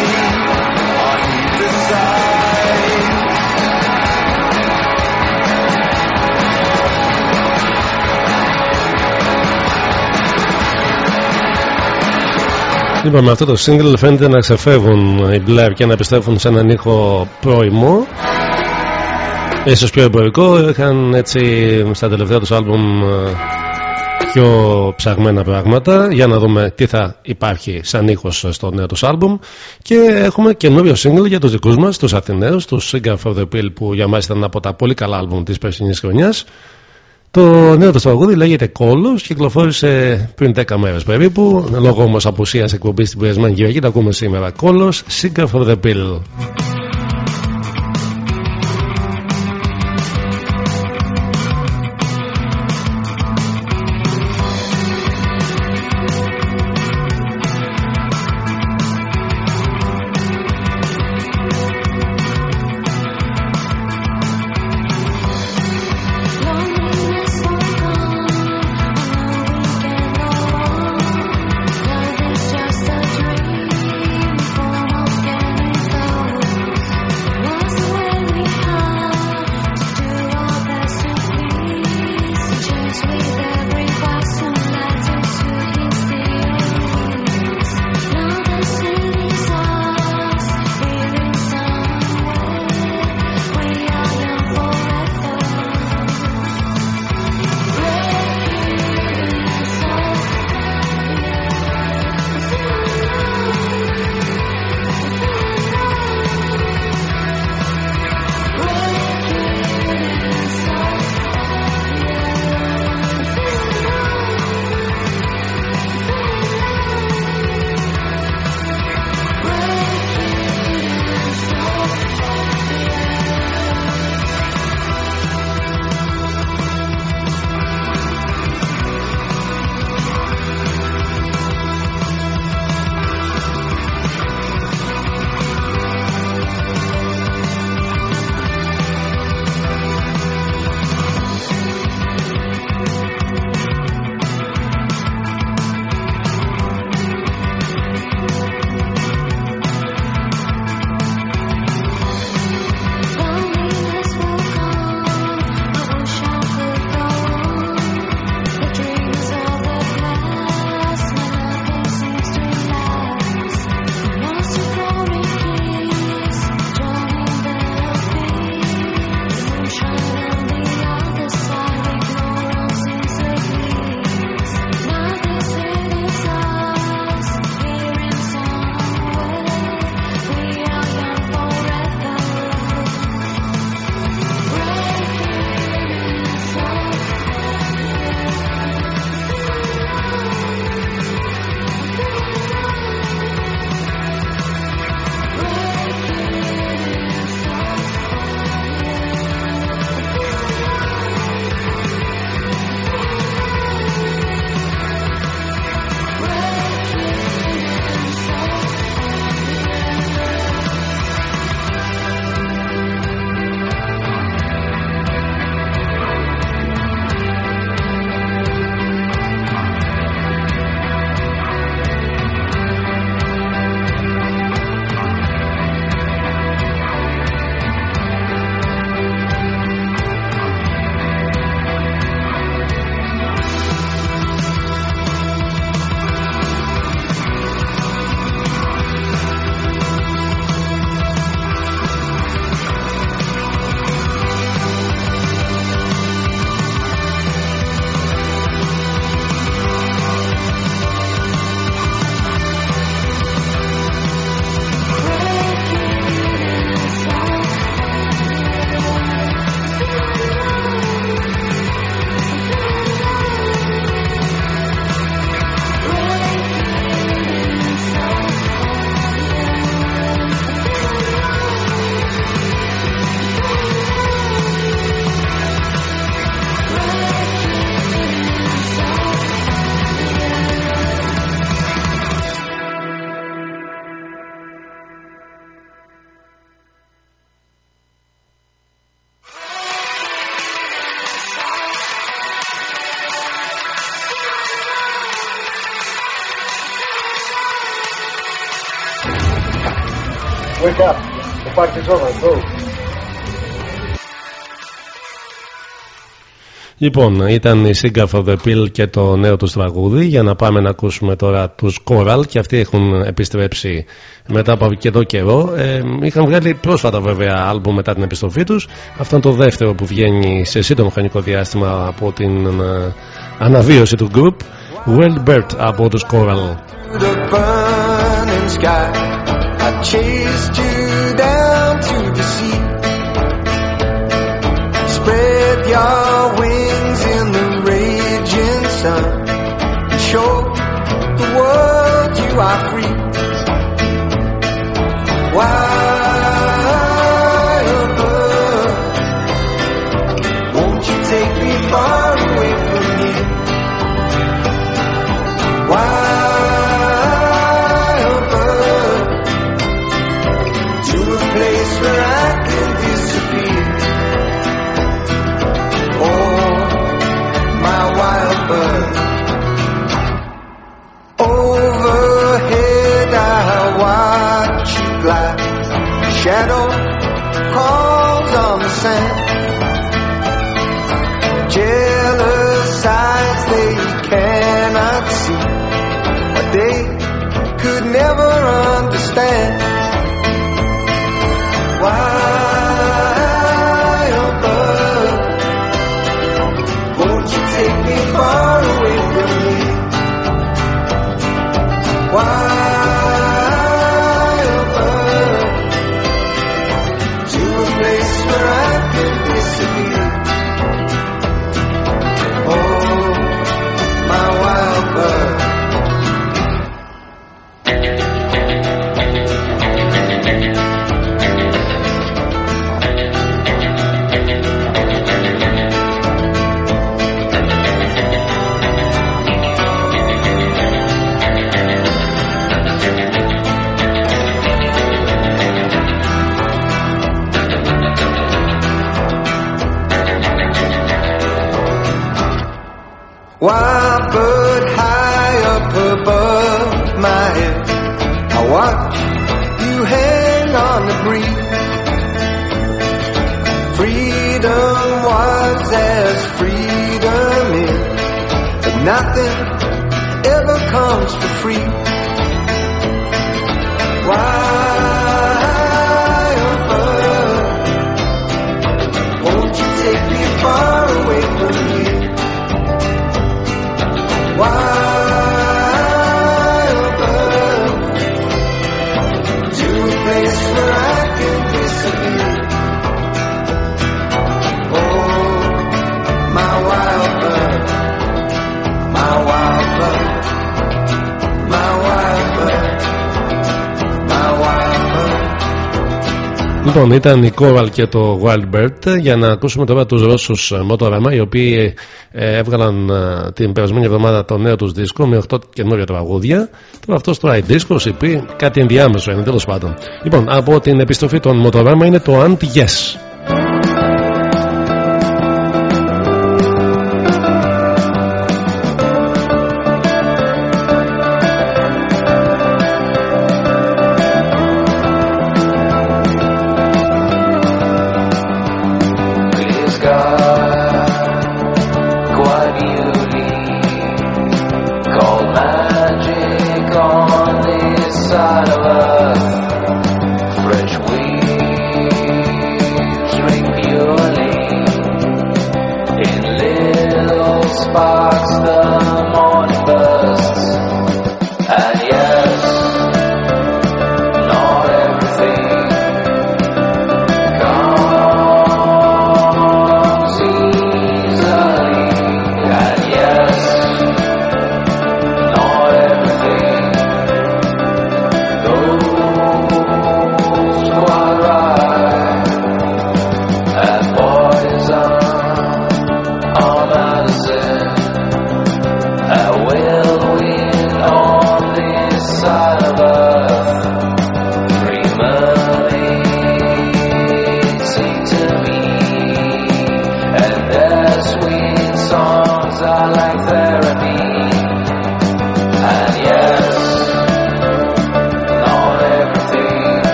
Λοιπόν, με αυτό το single φαίνεται να ξεφεύγουν οι Blair και να επιστρέφουν σε έναν ήχο πρώιμο. Ίσως πιο εμπορικό. Είχαν έτσι στα τελευταία τους άλμπουμ ε, πιο ψαγμένα πράγματα για να δούμε τι θα υπάρχει σαν ήχος στο νέο τους άλμπουμ και έχουμε καινούριο single για τους δικούς μας, τους Αθηναίους, τους Singer for the Pill που για μας ήταν από τα πολύ καλά άλμπουμ της περσινής χρονιάς το νέο του τραγούδι λέγεται Κόλος, κυκλοφόρησε πριν 10 μέρες περίπου. Λόγω όμως απουσίας εκπομπής στην περασμένη Κυριακή, το ακούμε σήμερα. Κόλος, Singer for the Pill. Wake up. The party's over. Go. Λοιπόν, ήταν η Singer for the Pill και το νέο τους τραγούδι. Για να πάμε να ακούσουμε τώρα τους Coral και αυτοί έχουν επιστρέψει μετά από και εδώ καιρό. Ε, είχαν βγάλει πρόσφατα βέβαια άλμπου μετά την επιστροφή τους. Αυτό είναι το δεύτερο που βγαίνει σε σύντομο χρονικό διάστημα από την ε, αναβίωση του group. Well Bird από τους Coral. Chased you down to the sea. For free. Λοιπόν, ήταν η Coral και το Wild Bird για να ακούσουμε τώρα τους Ρώσους Motorama οι οποίοι ε, έβγαλαν ε, την περασμένη εβδομάδα το νέο τους δίσκο με 8 καινούργια τραγούδια. Τώρα αυτός τώρα η δίσκο, EP, κάτι ενδιάμεσο είναι τέλος πάντων. Λοιπόν, από την επιστροφή των Motorama είναι το Ant Yes.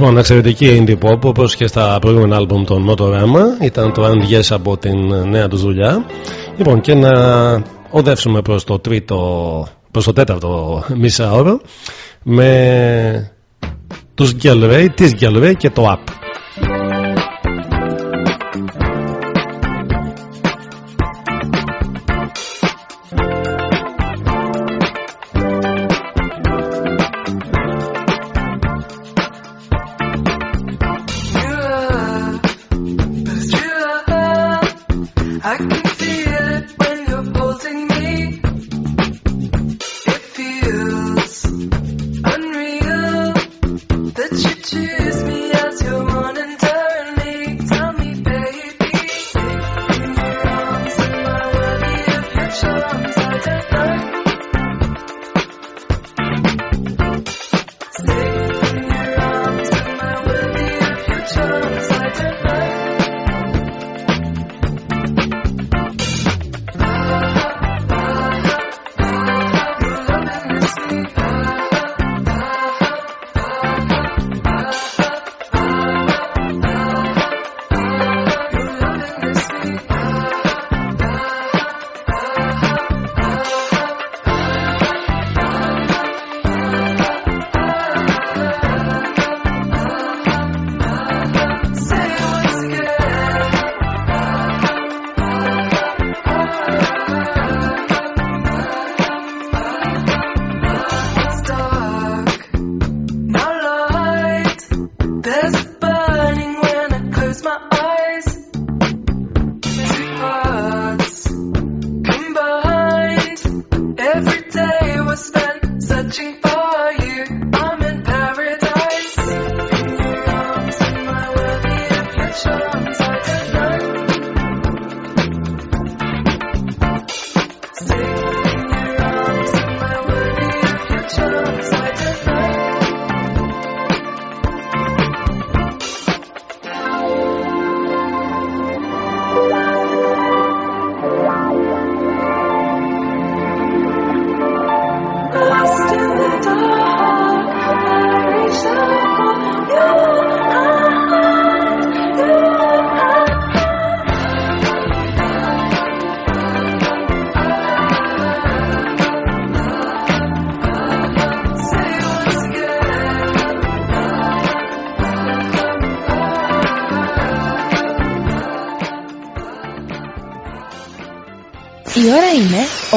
Λοιπόν, εξαιρετική indie pop όπως και στα προηγούμενα άλμπουμ των Motorama. Ήταν το And Yes από την νέα τους δουλειά. Λοιπόν, και να οδεύσουμε προς το τρίτο, προς το τέταρτο μισάωρο με τους Galway, τις Galway και το Up.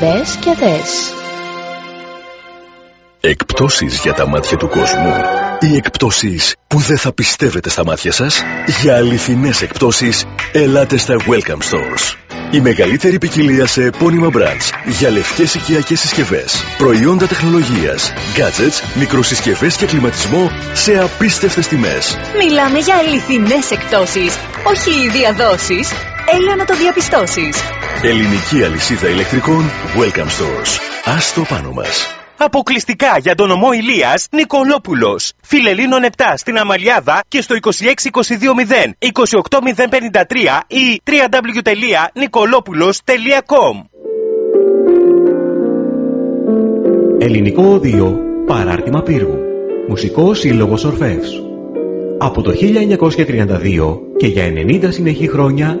Μπες και δες. Εκπτώσεις για τα μάτια του κόσμου. Οι εκπτώσεις που δεν θα πιστεύετε στα μάτια σας. Για αληθινές εκπτώσεις, ελάτε στα Welcome Stores. Η μεγαλύτερη ποικιλία σε επώνυμα brands για λευκές οικιακές συσκευές, προϊόντα τεχνολογίας, gadgets, μικροσυσκευές και κλιματισμό σε απίστευτες τιμές. Μιλάμε για αληθινές εκπτώσεις, όχι διαδόσεις. Έλα να το διαπιστώσεις. Ελληνική αλυσίδα ηλεκτρικών Welcome Stores. Ας το πάνω μας. Αποκλειστικά για τον ομό Ηλίας Νικολόπουλος. Φιλελίνων 7 στην Αμαλιάδα και στο 26220 28053 ή www.nicolopoulos.com Ελληνικό Οδείο Παράρτημα Πύργου Μουσικό Σύλλογο Ορφεύς Από το 1932 και για 90 συνεχή χρόνια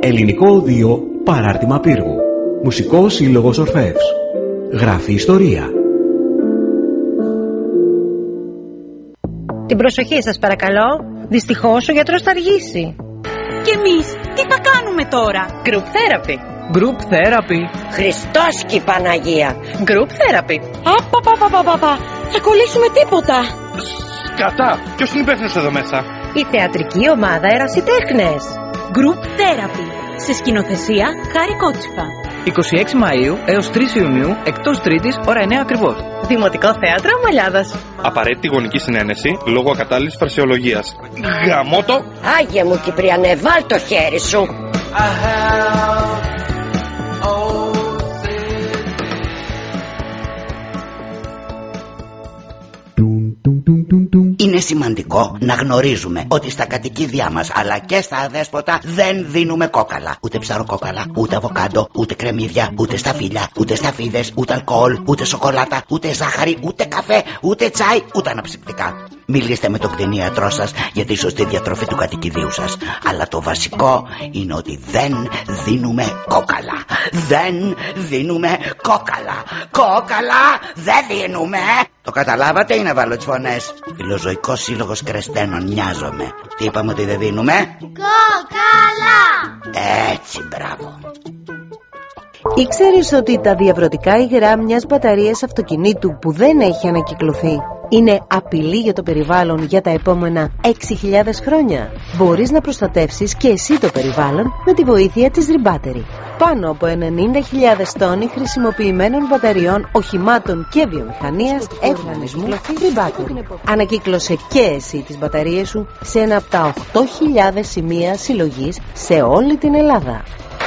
Ελληνικό Οδείο Παράρτημα Πύργου. Μουσικός Σύλλογος Ορφεύς. Γράφει ιστορία. Την προσοχή σας παρακαλώ. Δυστυχώς ο γιατρός θα αργήσει. Και εμείς τι θα κάνουμε τώρα; Group therapy. Group therapy. Χριστός και η Παναγία. Group therapy. Απαπαπαπαπα. Θα κολλήσουμε τίποτα. Κατά! Ποιος είναι υπεύθυνος εδώ μέσα; Η θεατρική ομάδα Ερασιτέχνες. Group therapy. Σε σκηνοθεσία Χάρη Κότσιφα. 26 Μαΐου έως 3 Ιουνίου, εκτός Τρίτης, ώρα 9 ακριβώς. Δημοτικό Θέατρο Αμαλιάδας. Απαραίτητη γονική συνένεση λόγω ακατάλληλης φρασιολογία. Γαμότο! Άγιε μου Κυπριανέ, βάλ το χέρι σου. Είναι σημαντικό να γνωρίζουμε ότι στα κατοικίδια μας αλλά και στα αδέσποτα δεν δίνουμε κόκαλα. Ούτε ψαροκόκαλα, ούτε αβοκάντο, ούτε κρεμμύδια, ούτε σταφύλια, ούτε σταφίδες, ούτε αλκοόλ, ούτε σοκολάτα, ούτε ζάχαρη, ούτε καφέ, ούτε τσάι, ούτε αναψυκτικά. Μιλήστε με τον κτηνίατρό σας για τη σωστή διατροφή του κατοικιδίου σας. Αλλά το βασικό είναι ότι δεν δίνουμε κόκαλα. Δεν δίνουμε κόκαλα. Κόκαλα δεν δίνουμε. Το καταλάβατε ή να βάλω τις φωνές. Φιλοζωικό σύλλογος κρεστένων μοιάζομαι. Τι είπαμε ότι δεν δίνουμε; Κόκαλα! Έτσι μπράβο. Ήξερες ότι τα διαβρωτικά υγρά μιας μπαταρίας αυτοκινήτου που δεν έχει ανακυκλωθεί είναι απειλή για το περιβάλλον για τα επόμενα 6.000 χρόνια; Μπορείς να προστατεύσεις και εσύ το περιβάλλον με τη βοήθεια της Rebattery. Πάνω από 90.000 τόνοι χρησιμοποιημένων μπαταριών, οχημάτων και βιομηχανίας έχουν ανακυκλωθεί Rebattery. Ανακύκλωσε και εσύ τις μπαταρίες σου σε ένα από τα 8.000 σημεία συλλογής σε όλη την Ελλάδα.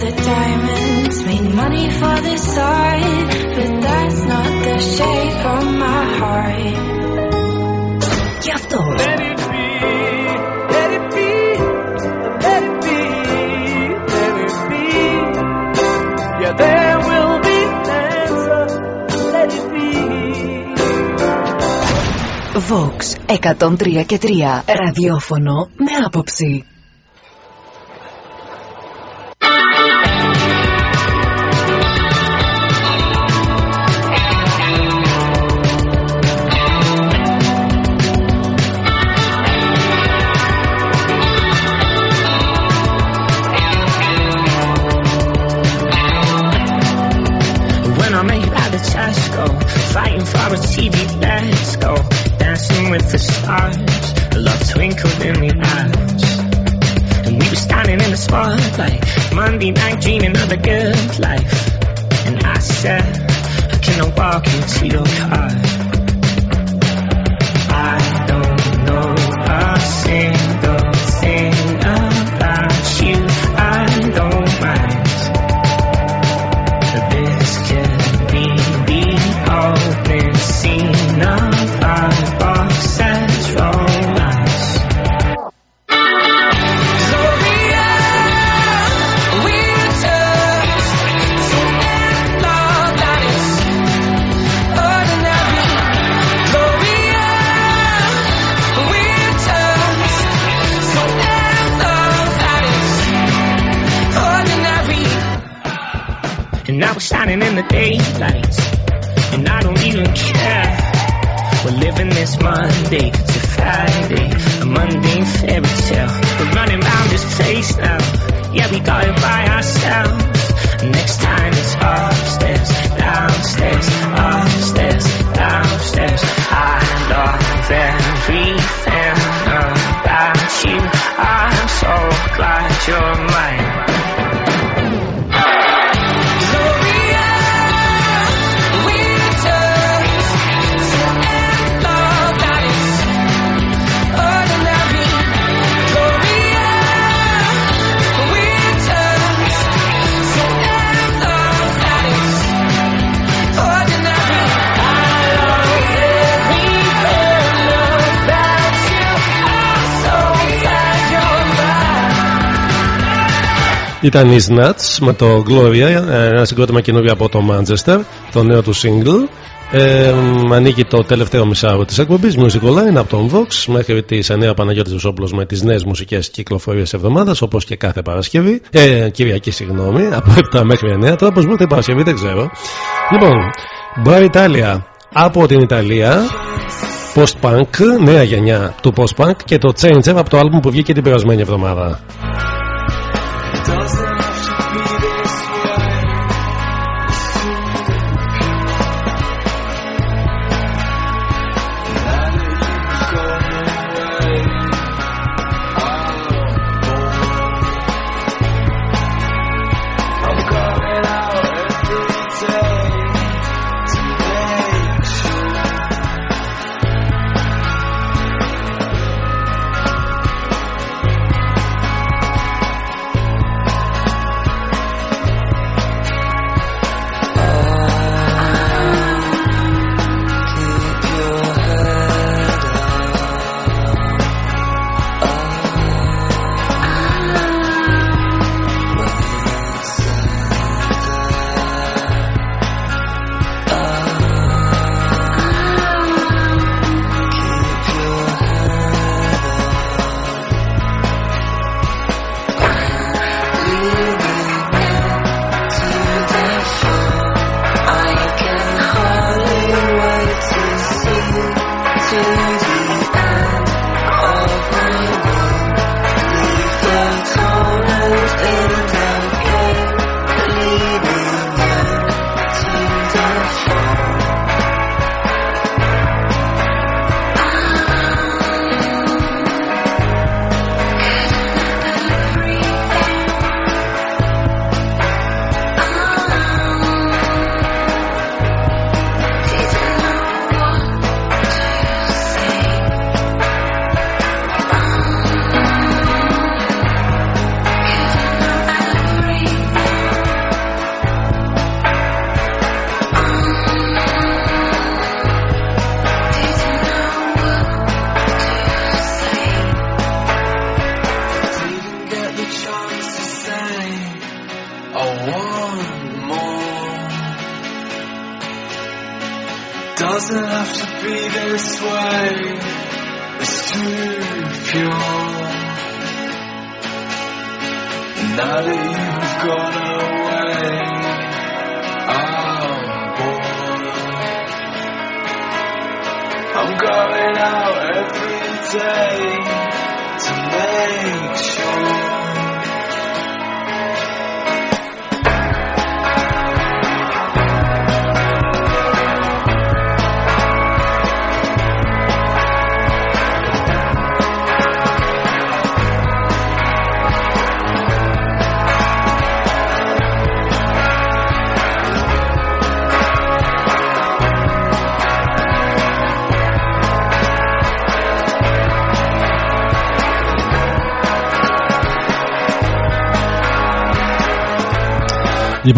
Τα. Και αυτό. Βοξ εκατόντρια και τρία ραδιόφωνο με άποψη. Ήταν οι Snats με το Gloria, ένα συγκρότημα καινούριο από το Manchester, το νέο του single. Ε, ανοίγει το τελευταίο μισάωρο της εκπομπής Music Online από τον Vox μέχρι τις 9 Παναγιώτης Ζωσόπουλο με τις νέες μουσικές κυκλοφορίες εβδομάδας όπως και κάθε Παρασκευή. Ε, Κυριακή, συγγνώμη, από 7 μέχρι 9. Τώρα πώς μπορείτε Παρασκευή δεν ξέρω. Λοιπόν, Bar Italia από την Ιταλία. Post-punk, νέα γενιά του post-punk και το Changer από το άλμπουμ που βγήκε την περασμένη εβδομάδα. does that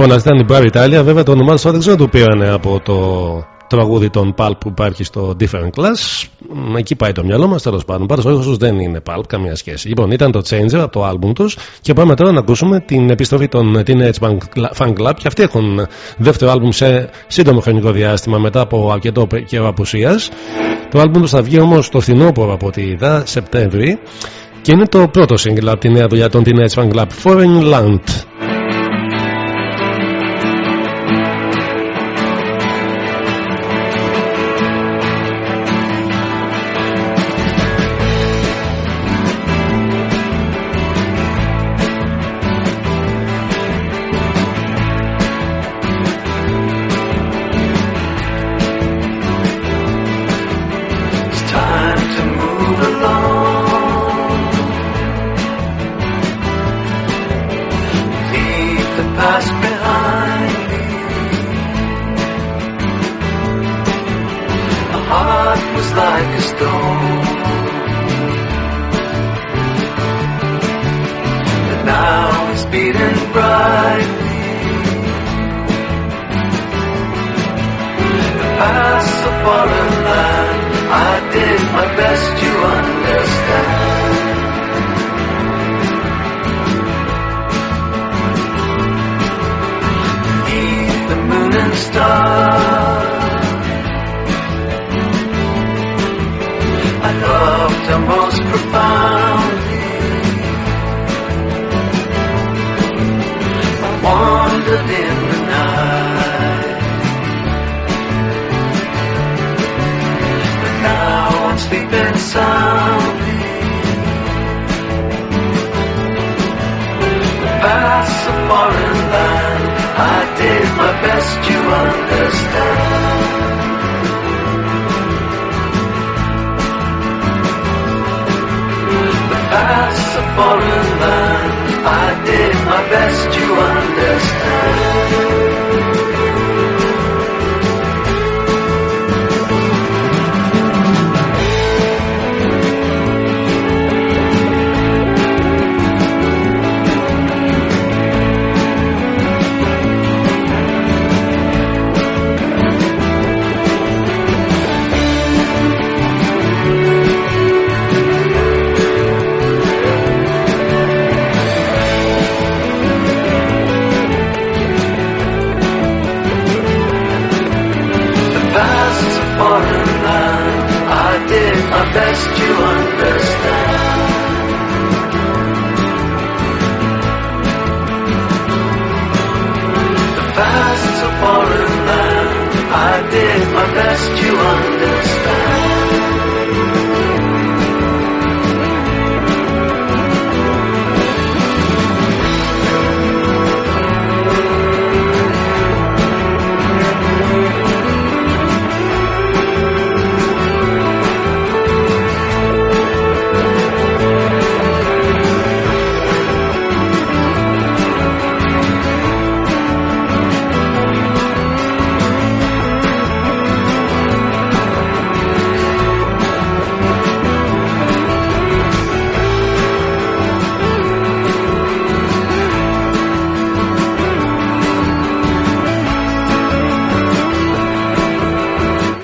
Λοιπόν, αυτή ήταν η Bar Italia. Βέβαια, το όνομά του δεν ξέρω το πήρανε από το τραγούδι των Pulp που υπάρχει στο Different Class. Εκεί πάει το μυαλό μας, τέλος πάντων. Πάντως, ο ήχος δεν είναι Pulp, καμία σχέση. Λοιπόν, ήταν το Changer από το album τους και πάμε τώρα να ακούσουμε την επιστροφή των Teenage Fan Club. Και αυτοί έχουν δεύτερο album σε σύντομο χρονικό διάστημα μετά από αρκετό καιρό απουσίας. Το album τους θα βγει όμως το φθινόπωρο από ό,τι είδα, Σεπτέμβρη. Και είναι το πρώτο single από τη νέα δουλειά των Teenage Fan Club, Foreign Land.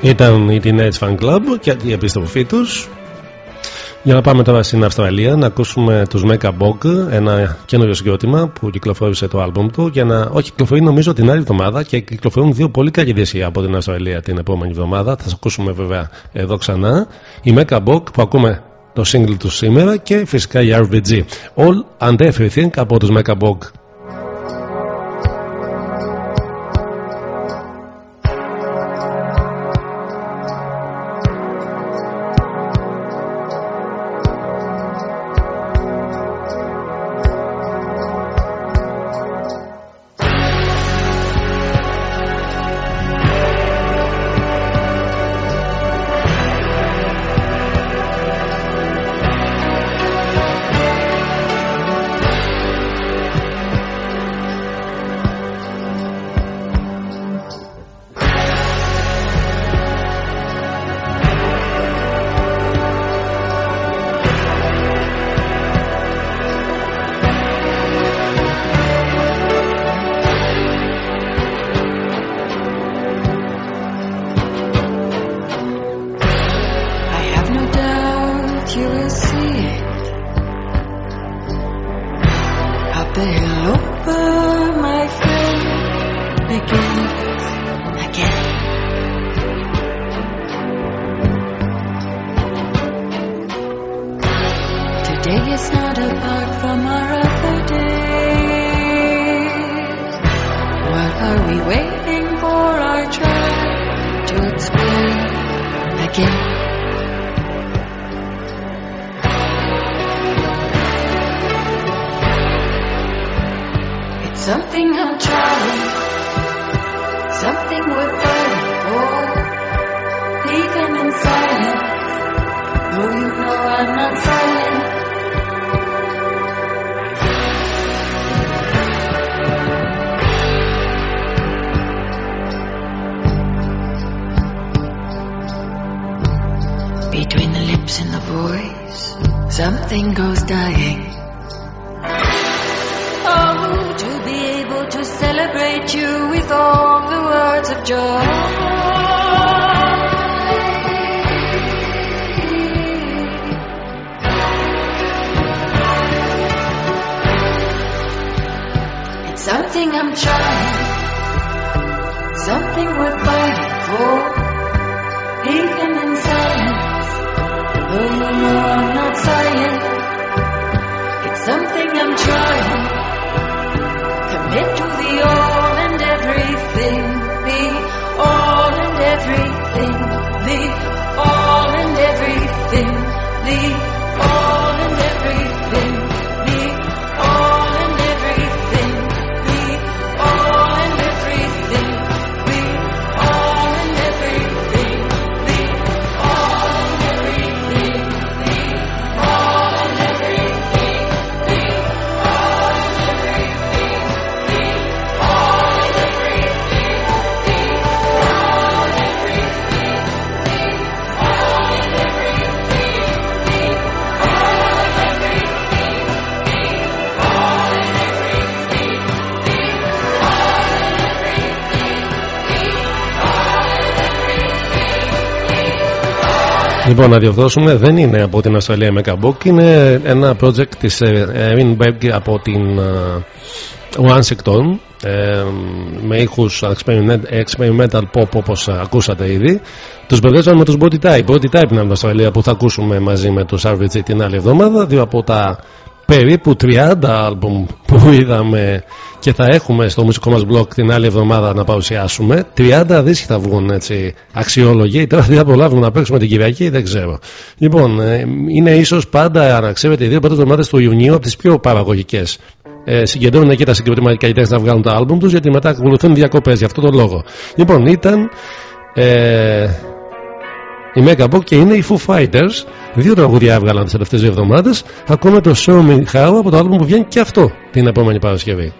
Ήταν η Teenage Fan Club και η επιστροφή τους. Για να πάμε τώρα στην Αυστραλία να ακούσουμε τους Mecha Bog, ένα καινούριο συγκρότημα που κυκλοφόρησε το άλμπουμ του. Για να... Όχι, κυκλοφορεί νομίζω την άλλη εβδομάδα και κυκλοφορούν δύο πολύ καλή δυσία από την Αυστραλία την επόμενη εβδομάδα. Θα σας ακούσουμε βέβαια εδώ ξανά. Η Mecha Bog που ακούμε το single του σήμερα και φυσικά η RVG. All and Everything από τους Mecha Bog. Λοιπόν, να διορθώσουμε, δεν είναι από την Αυστραλία Book, είναι ένα project της Erin Berg από την ε, One ε, με ήχους experiment- experimental pop όπως ακούσατε ήδη. Τους μπερδέψαμε με τους Body Type. Body Type είναι από την Αυστραλία που θα ακούσουμε μαζί με τους RVG την άλλη εβδομάδα. Δύο από τα περίπου 30 άλμπουμ που είδαμε και θα έχουμε στο μουσικό μας blog την άλλη εβδομάδα να παρουσιάσουμε. 30 δίσκοι θα βγουν έτσι αξιόλογοι. Τώρα τι θα προλάβουμε να παίξουμε την Κυριακή δεν ξέρω. Λοιπόν ε, είναι ίσως πάντα να ξέρετε οι δύο πρώτες εβδομάδες του Ιουνίου από τις πιο παραγωγικές. Ε, συγκεντρώνουν εκεί τα συγκριτικά καλλιτέχνες να βγάλουν τα άλμπουμ τους γιατί μετά ακολουθούν διακοπές για αυτό τον λόγο. Λοιπόν ήταν ε, η Megabook και είναι οι Foo Fighters. Δύο τραγούδια έβγαλαν τις τελευταίες δύο εβδομάδες. Ακούμε το Show Me How από το άλμπουμ που βγαίνει και αυτό την επόμενη Παρασκευή.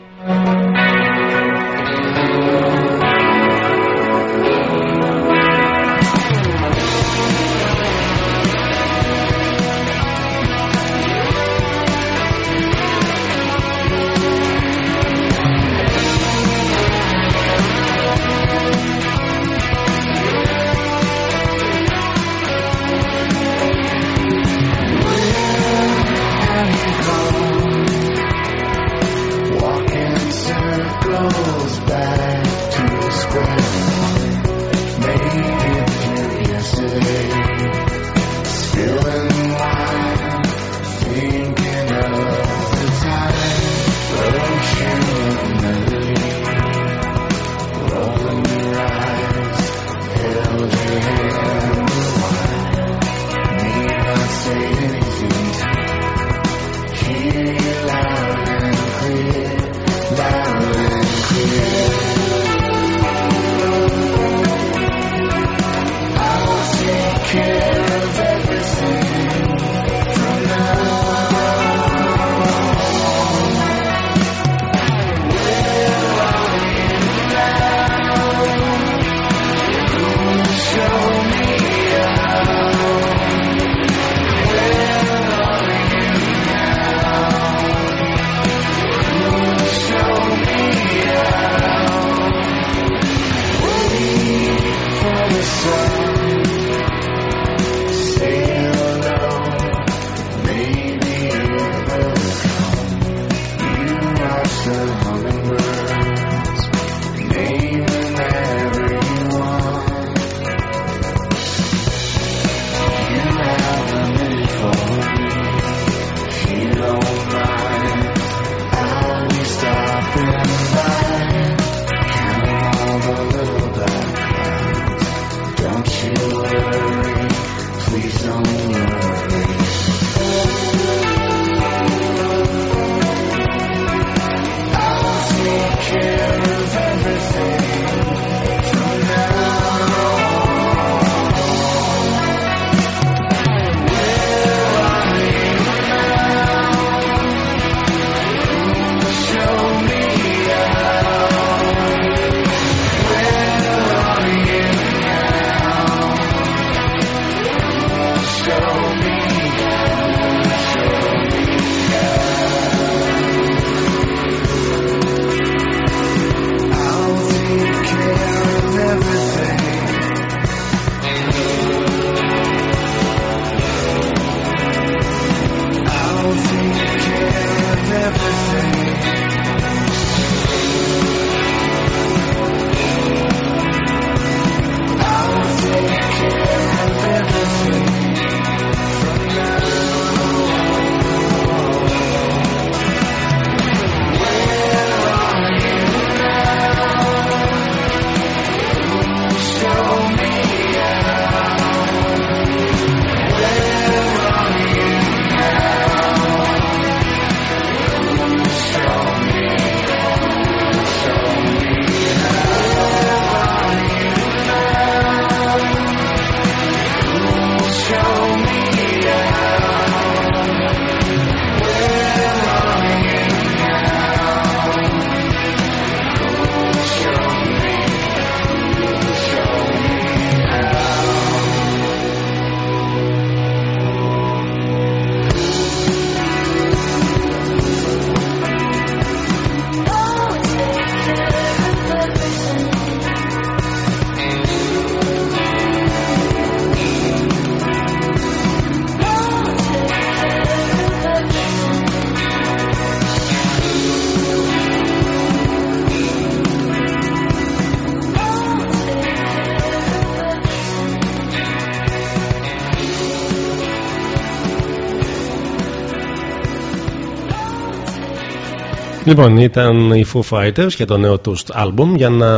Λοιπόν, ήταν οι Foo Fighters και το νέο του άλμπουμ για να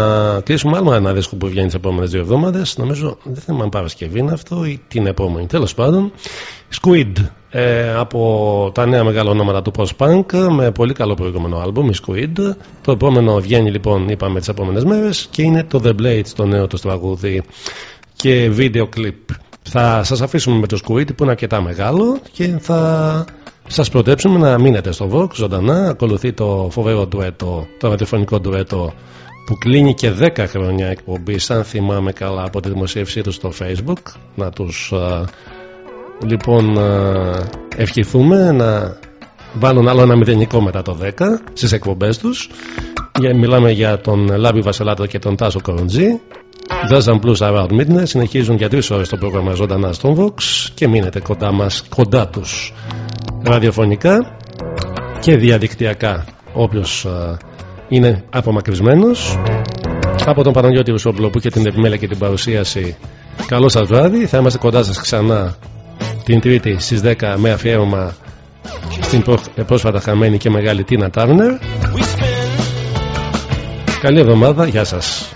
κλείσουμε άλλο ένα δίσκο που βγαίνει τις επόμενες δύο εβδομάδες. Νομίζω, δεν θυμάμαι αν Παρασκευή είναι αυτό ή την επόμενη. Τέλος πάντων, Squid ε, από τα νέα μεγάλα ονόματα του post-punk με πολύ καλό προηγούμενο άλμπουμ, η Squid. Το επόμενο βγαίνει λοιπόν, είπαμε, τις επόμενες μέρες και είναι το The Blades, το νέο τους τραγούδι και βίντεο κλιπ. Θα σας αφήσουμε με το Squid που είναι αρκετά μεγάλο και θα σας προτρέψουμε να μείνετε στο Vox ζωντανά. Ακολουθεί το φοβερό ντουέτο, το ραδιοφωνικό ντουέτο που κλείνει και 10 χρόνια εκπομπή, αν θυμάμαι καλά από τη δημοσίευσή τους στο Facebook. Να τους λοιπόν ευχηθούμε να βάλουν άλλο ένα μηδενικό μετά το 10 στις εκπομπές τους. Μιλάμε για τον Λάμπη Βασελάτο και τον Τάσο Κοροντζή. Jazz and Blues Around Midnight συνεχίζουν για τρεις ώρες το πρόγραμμα ζωντανά στον Vox και μείνετε κοντά μας, κοντά τους ραδιοφωνικά και διαδικτυακά όποιο είναι απομακρυσμένος. Από τον Παναγιώτη Ρουσόπουλο που είχε την επιμέλεια και την παρουσίαση. Καλό σας βράδυ. Θα είμαστε κοντά σας ξανά την Τρίτη στις 10 με αφιέρωμα στην πρόσφατα χαμένη και μεγάλη Τίνα Τάρνερ. Καλή εβδομάδα. Γεια σας.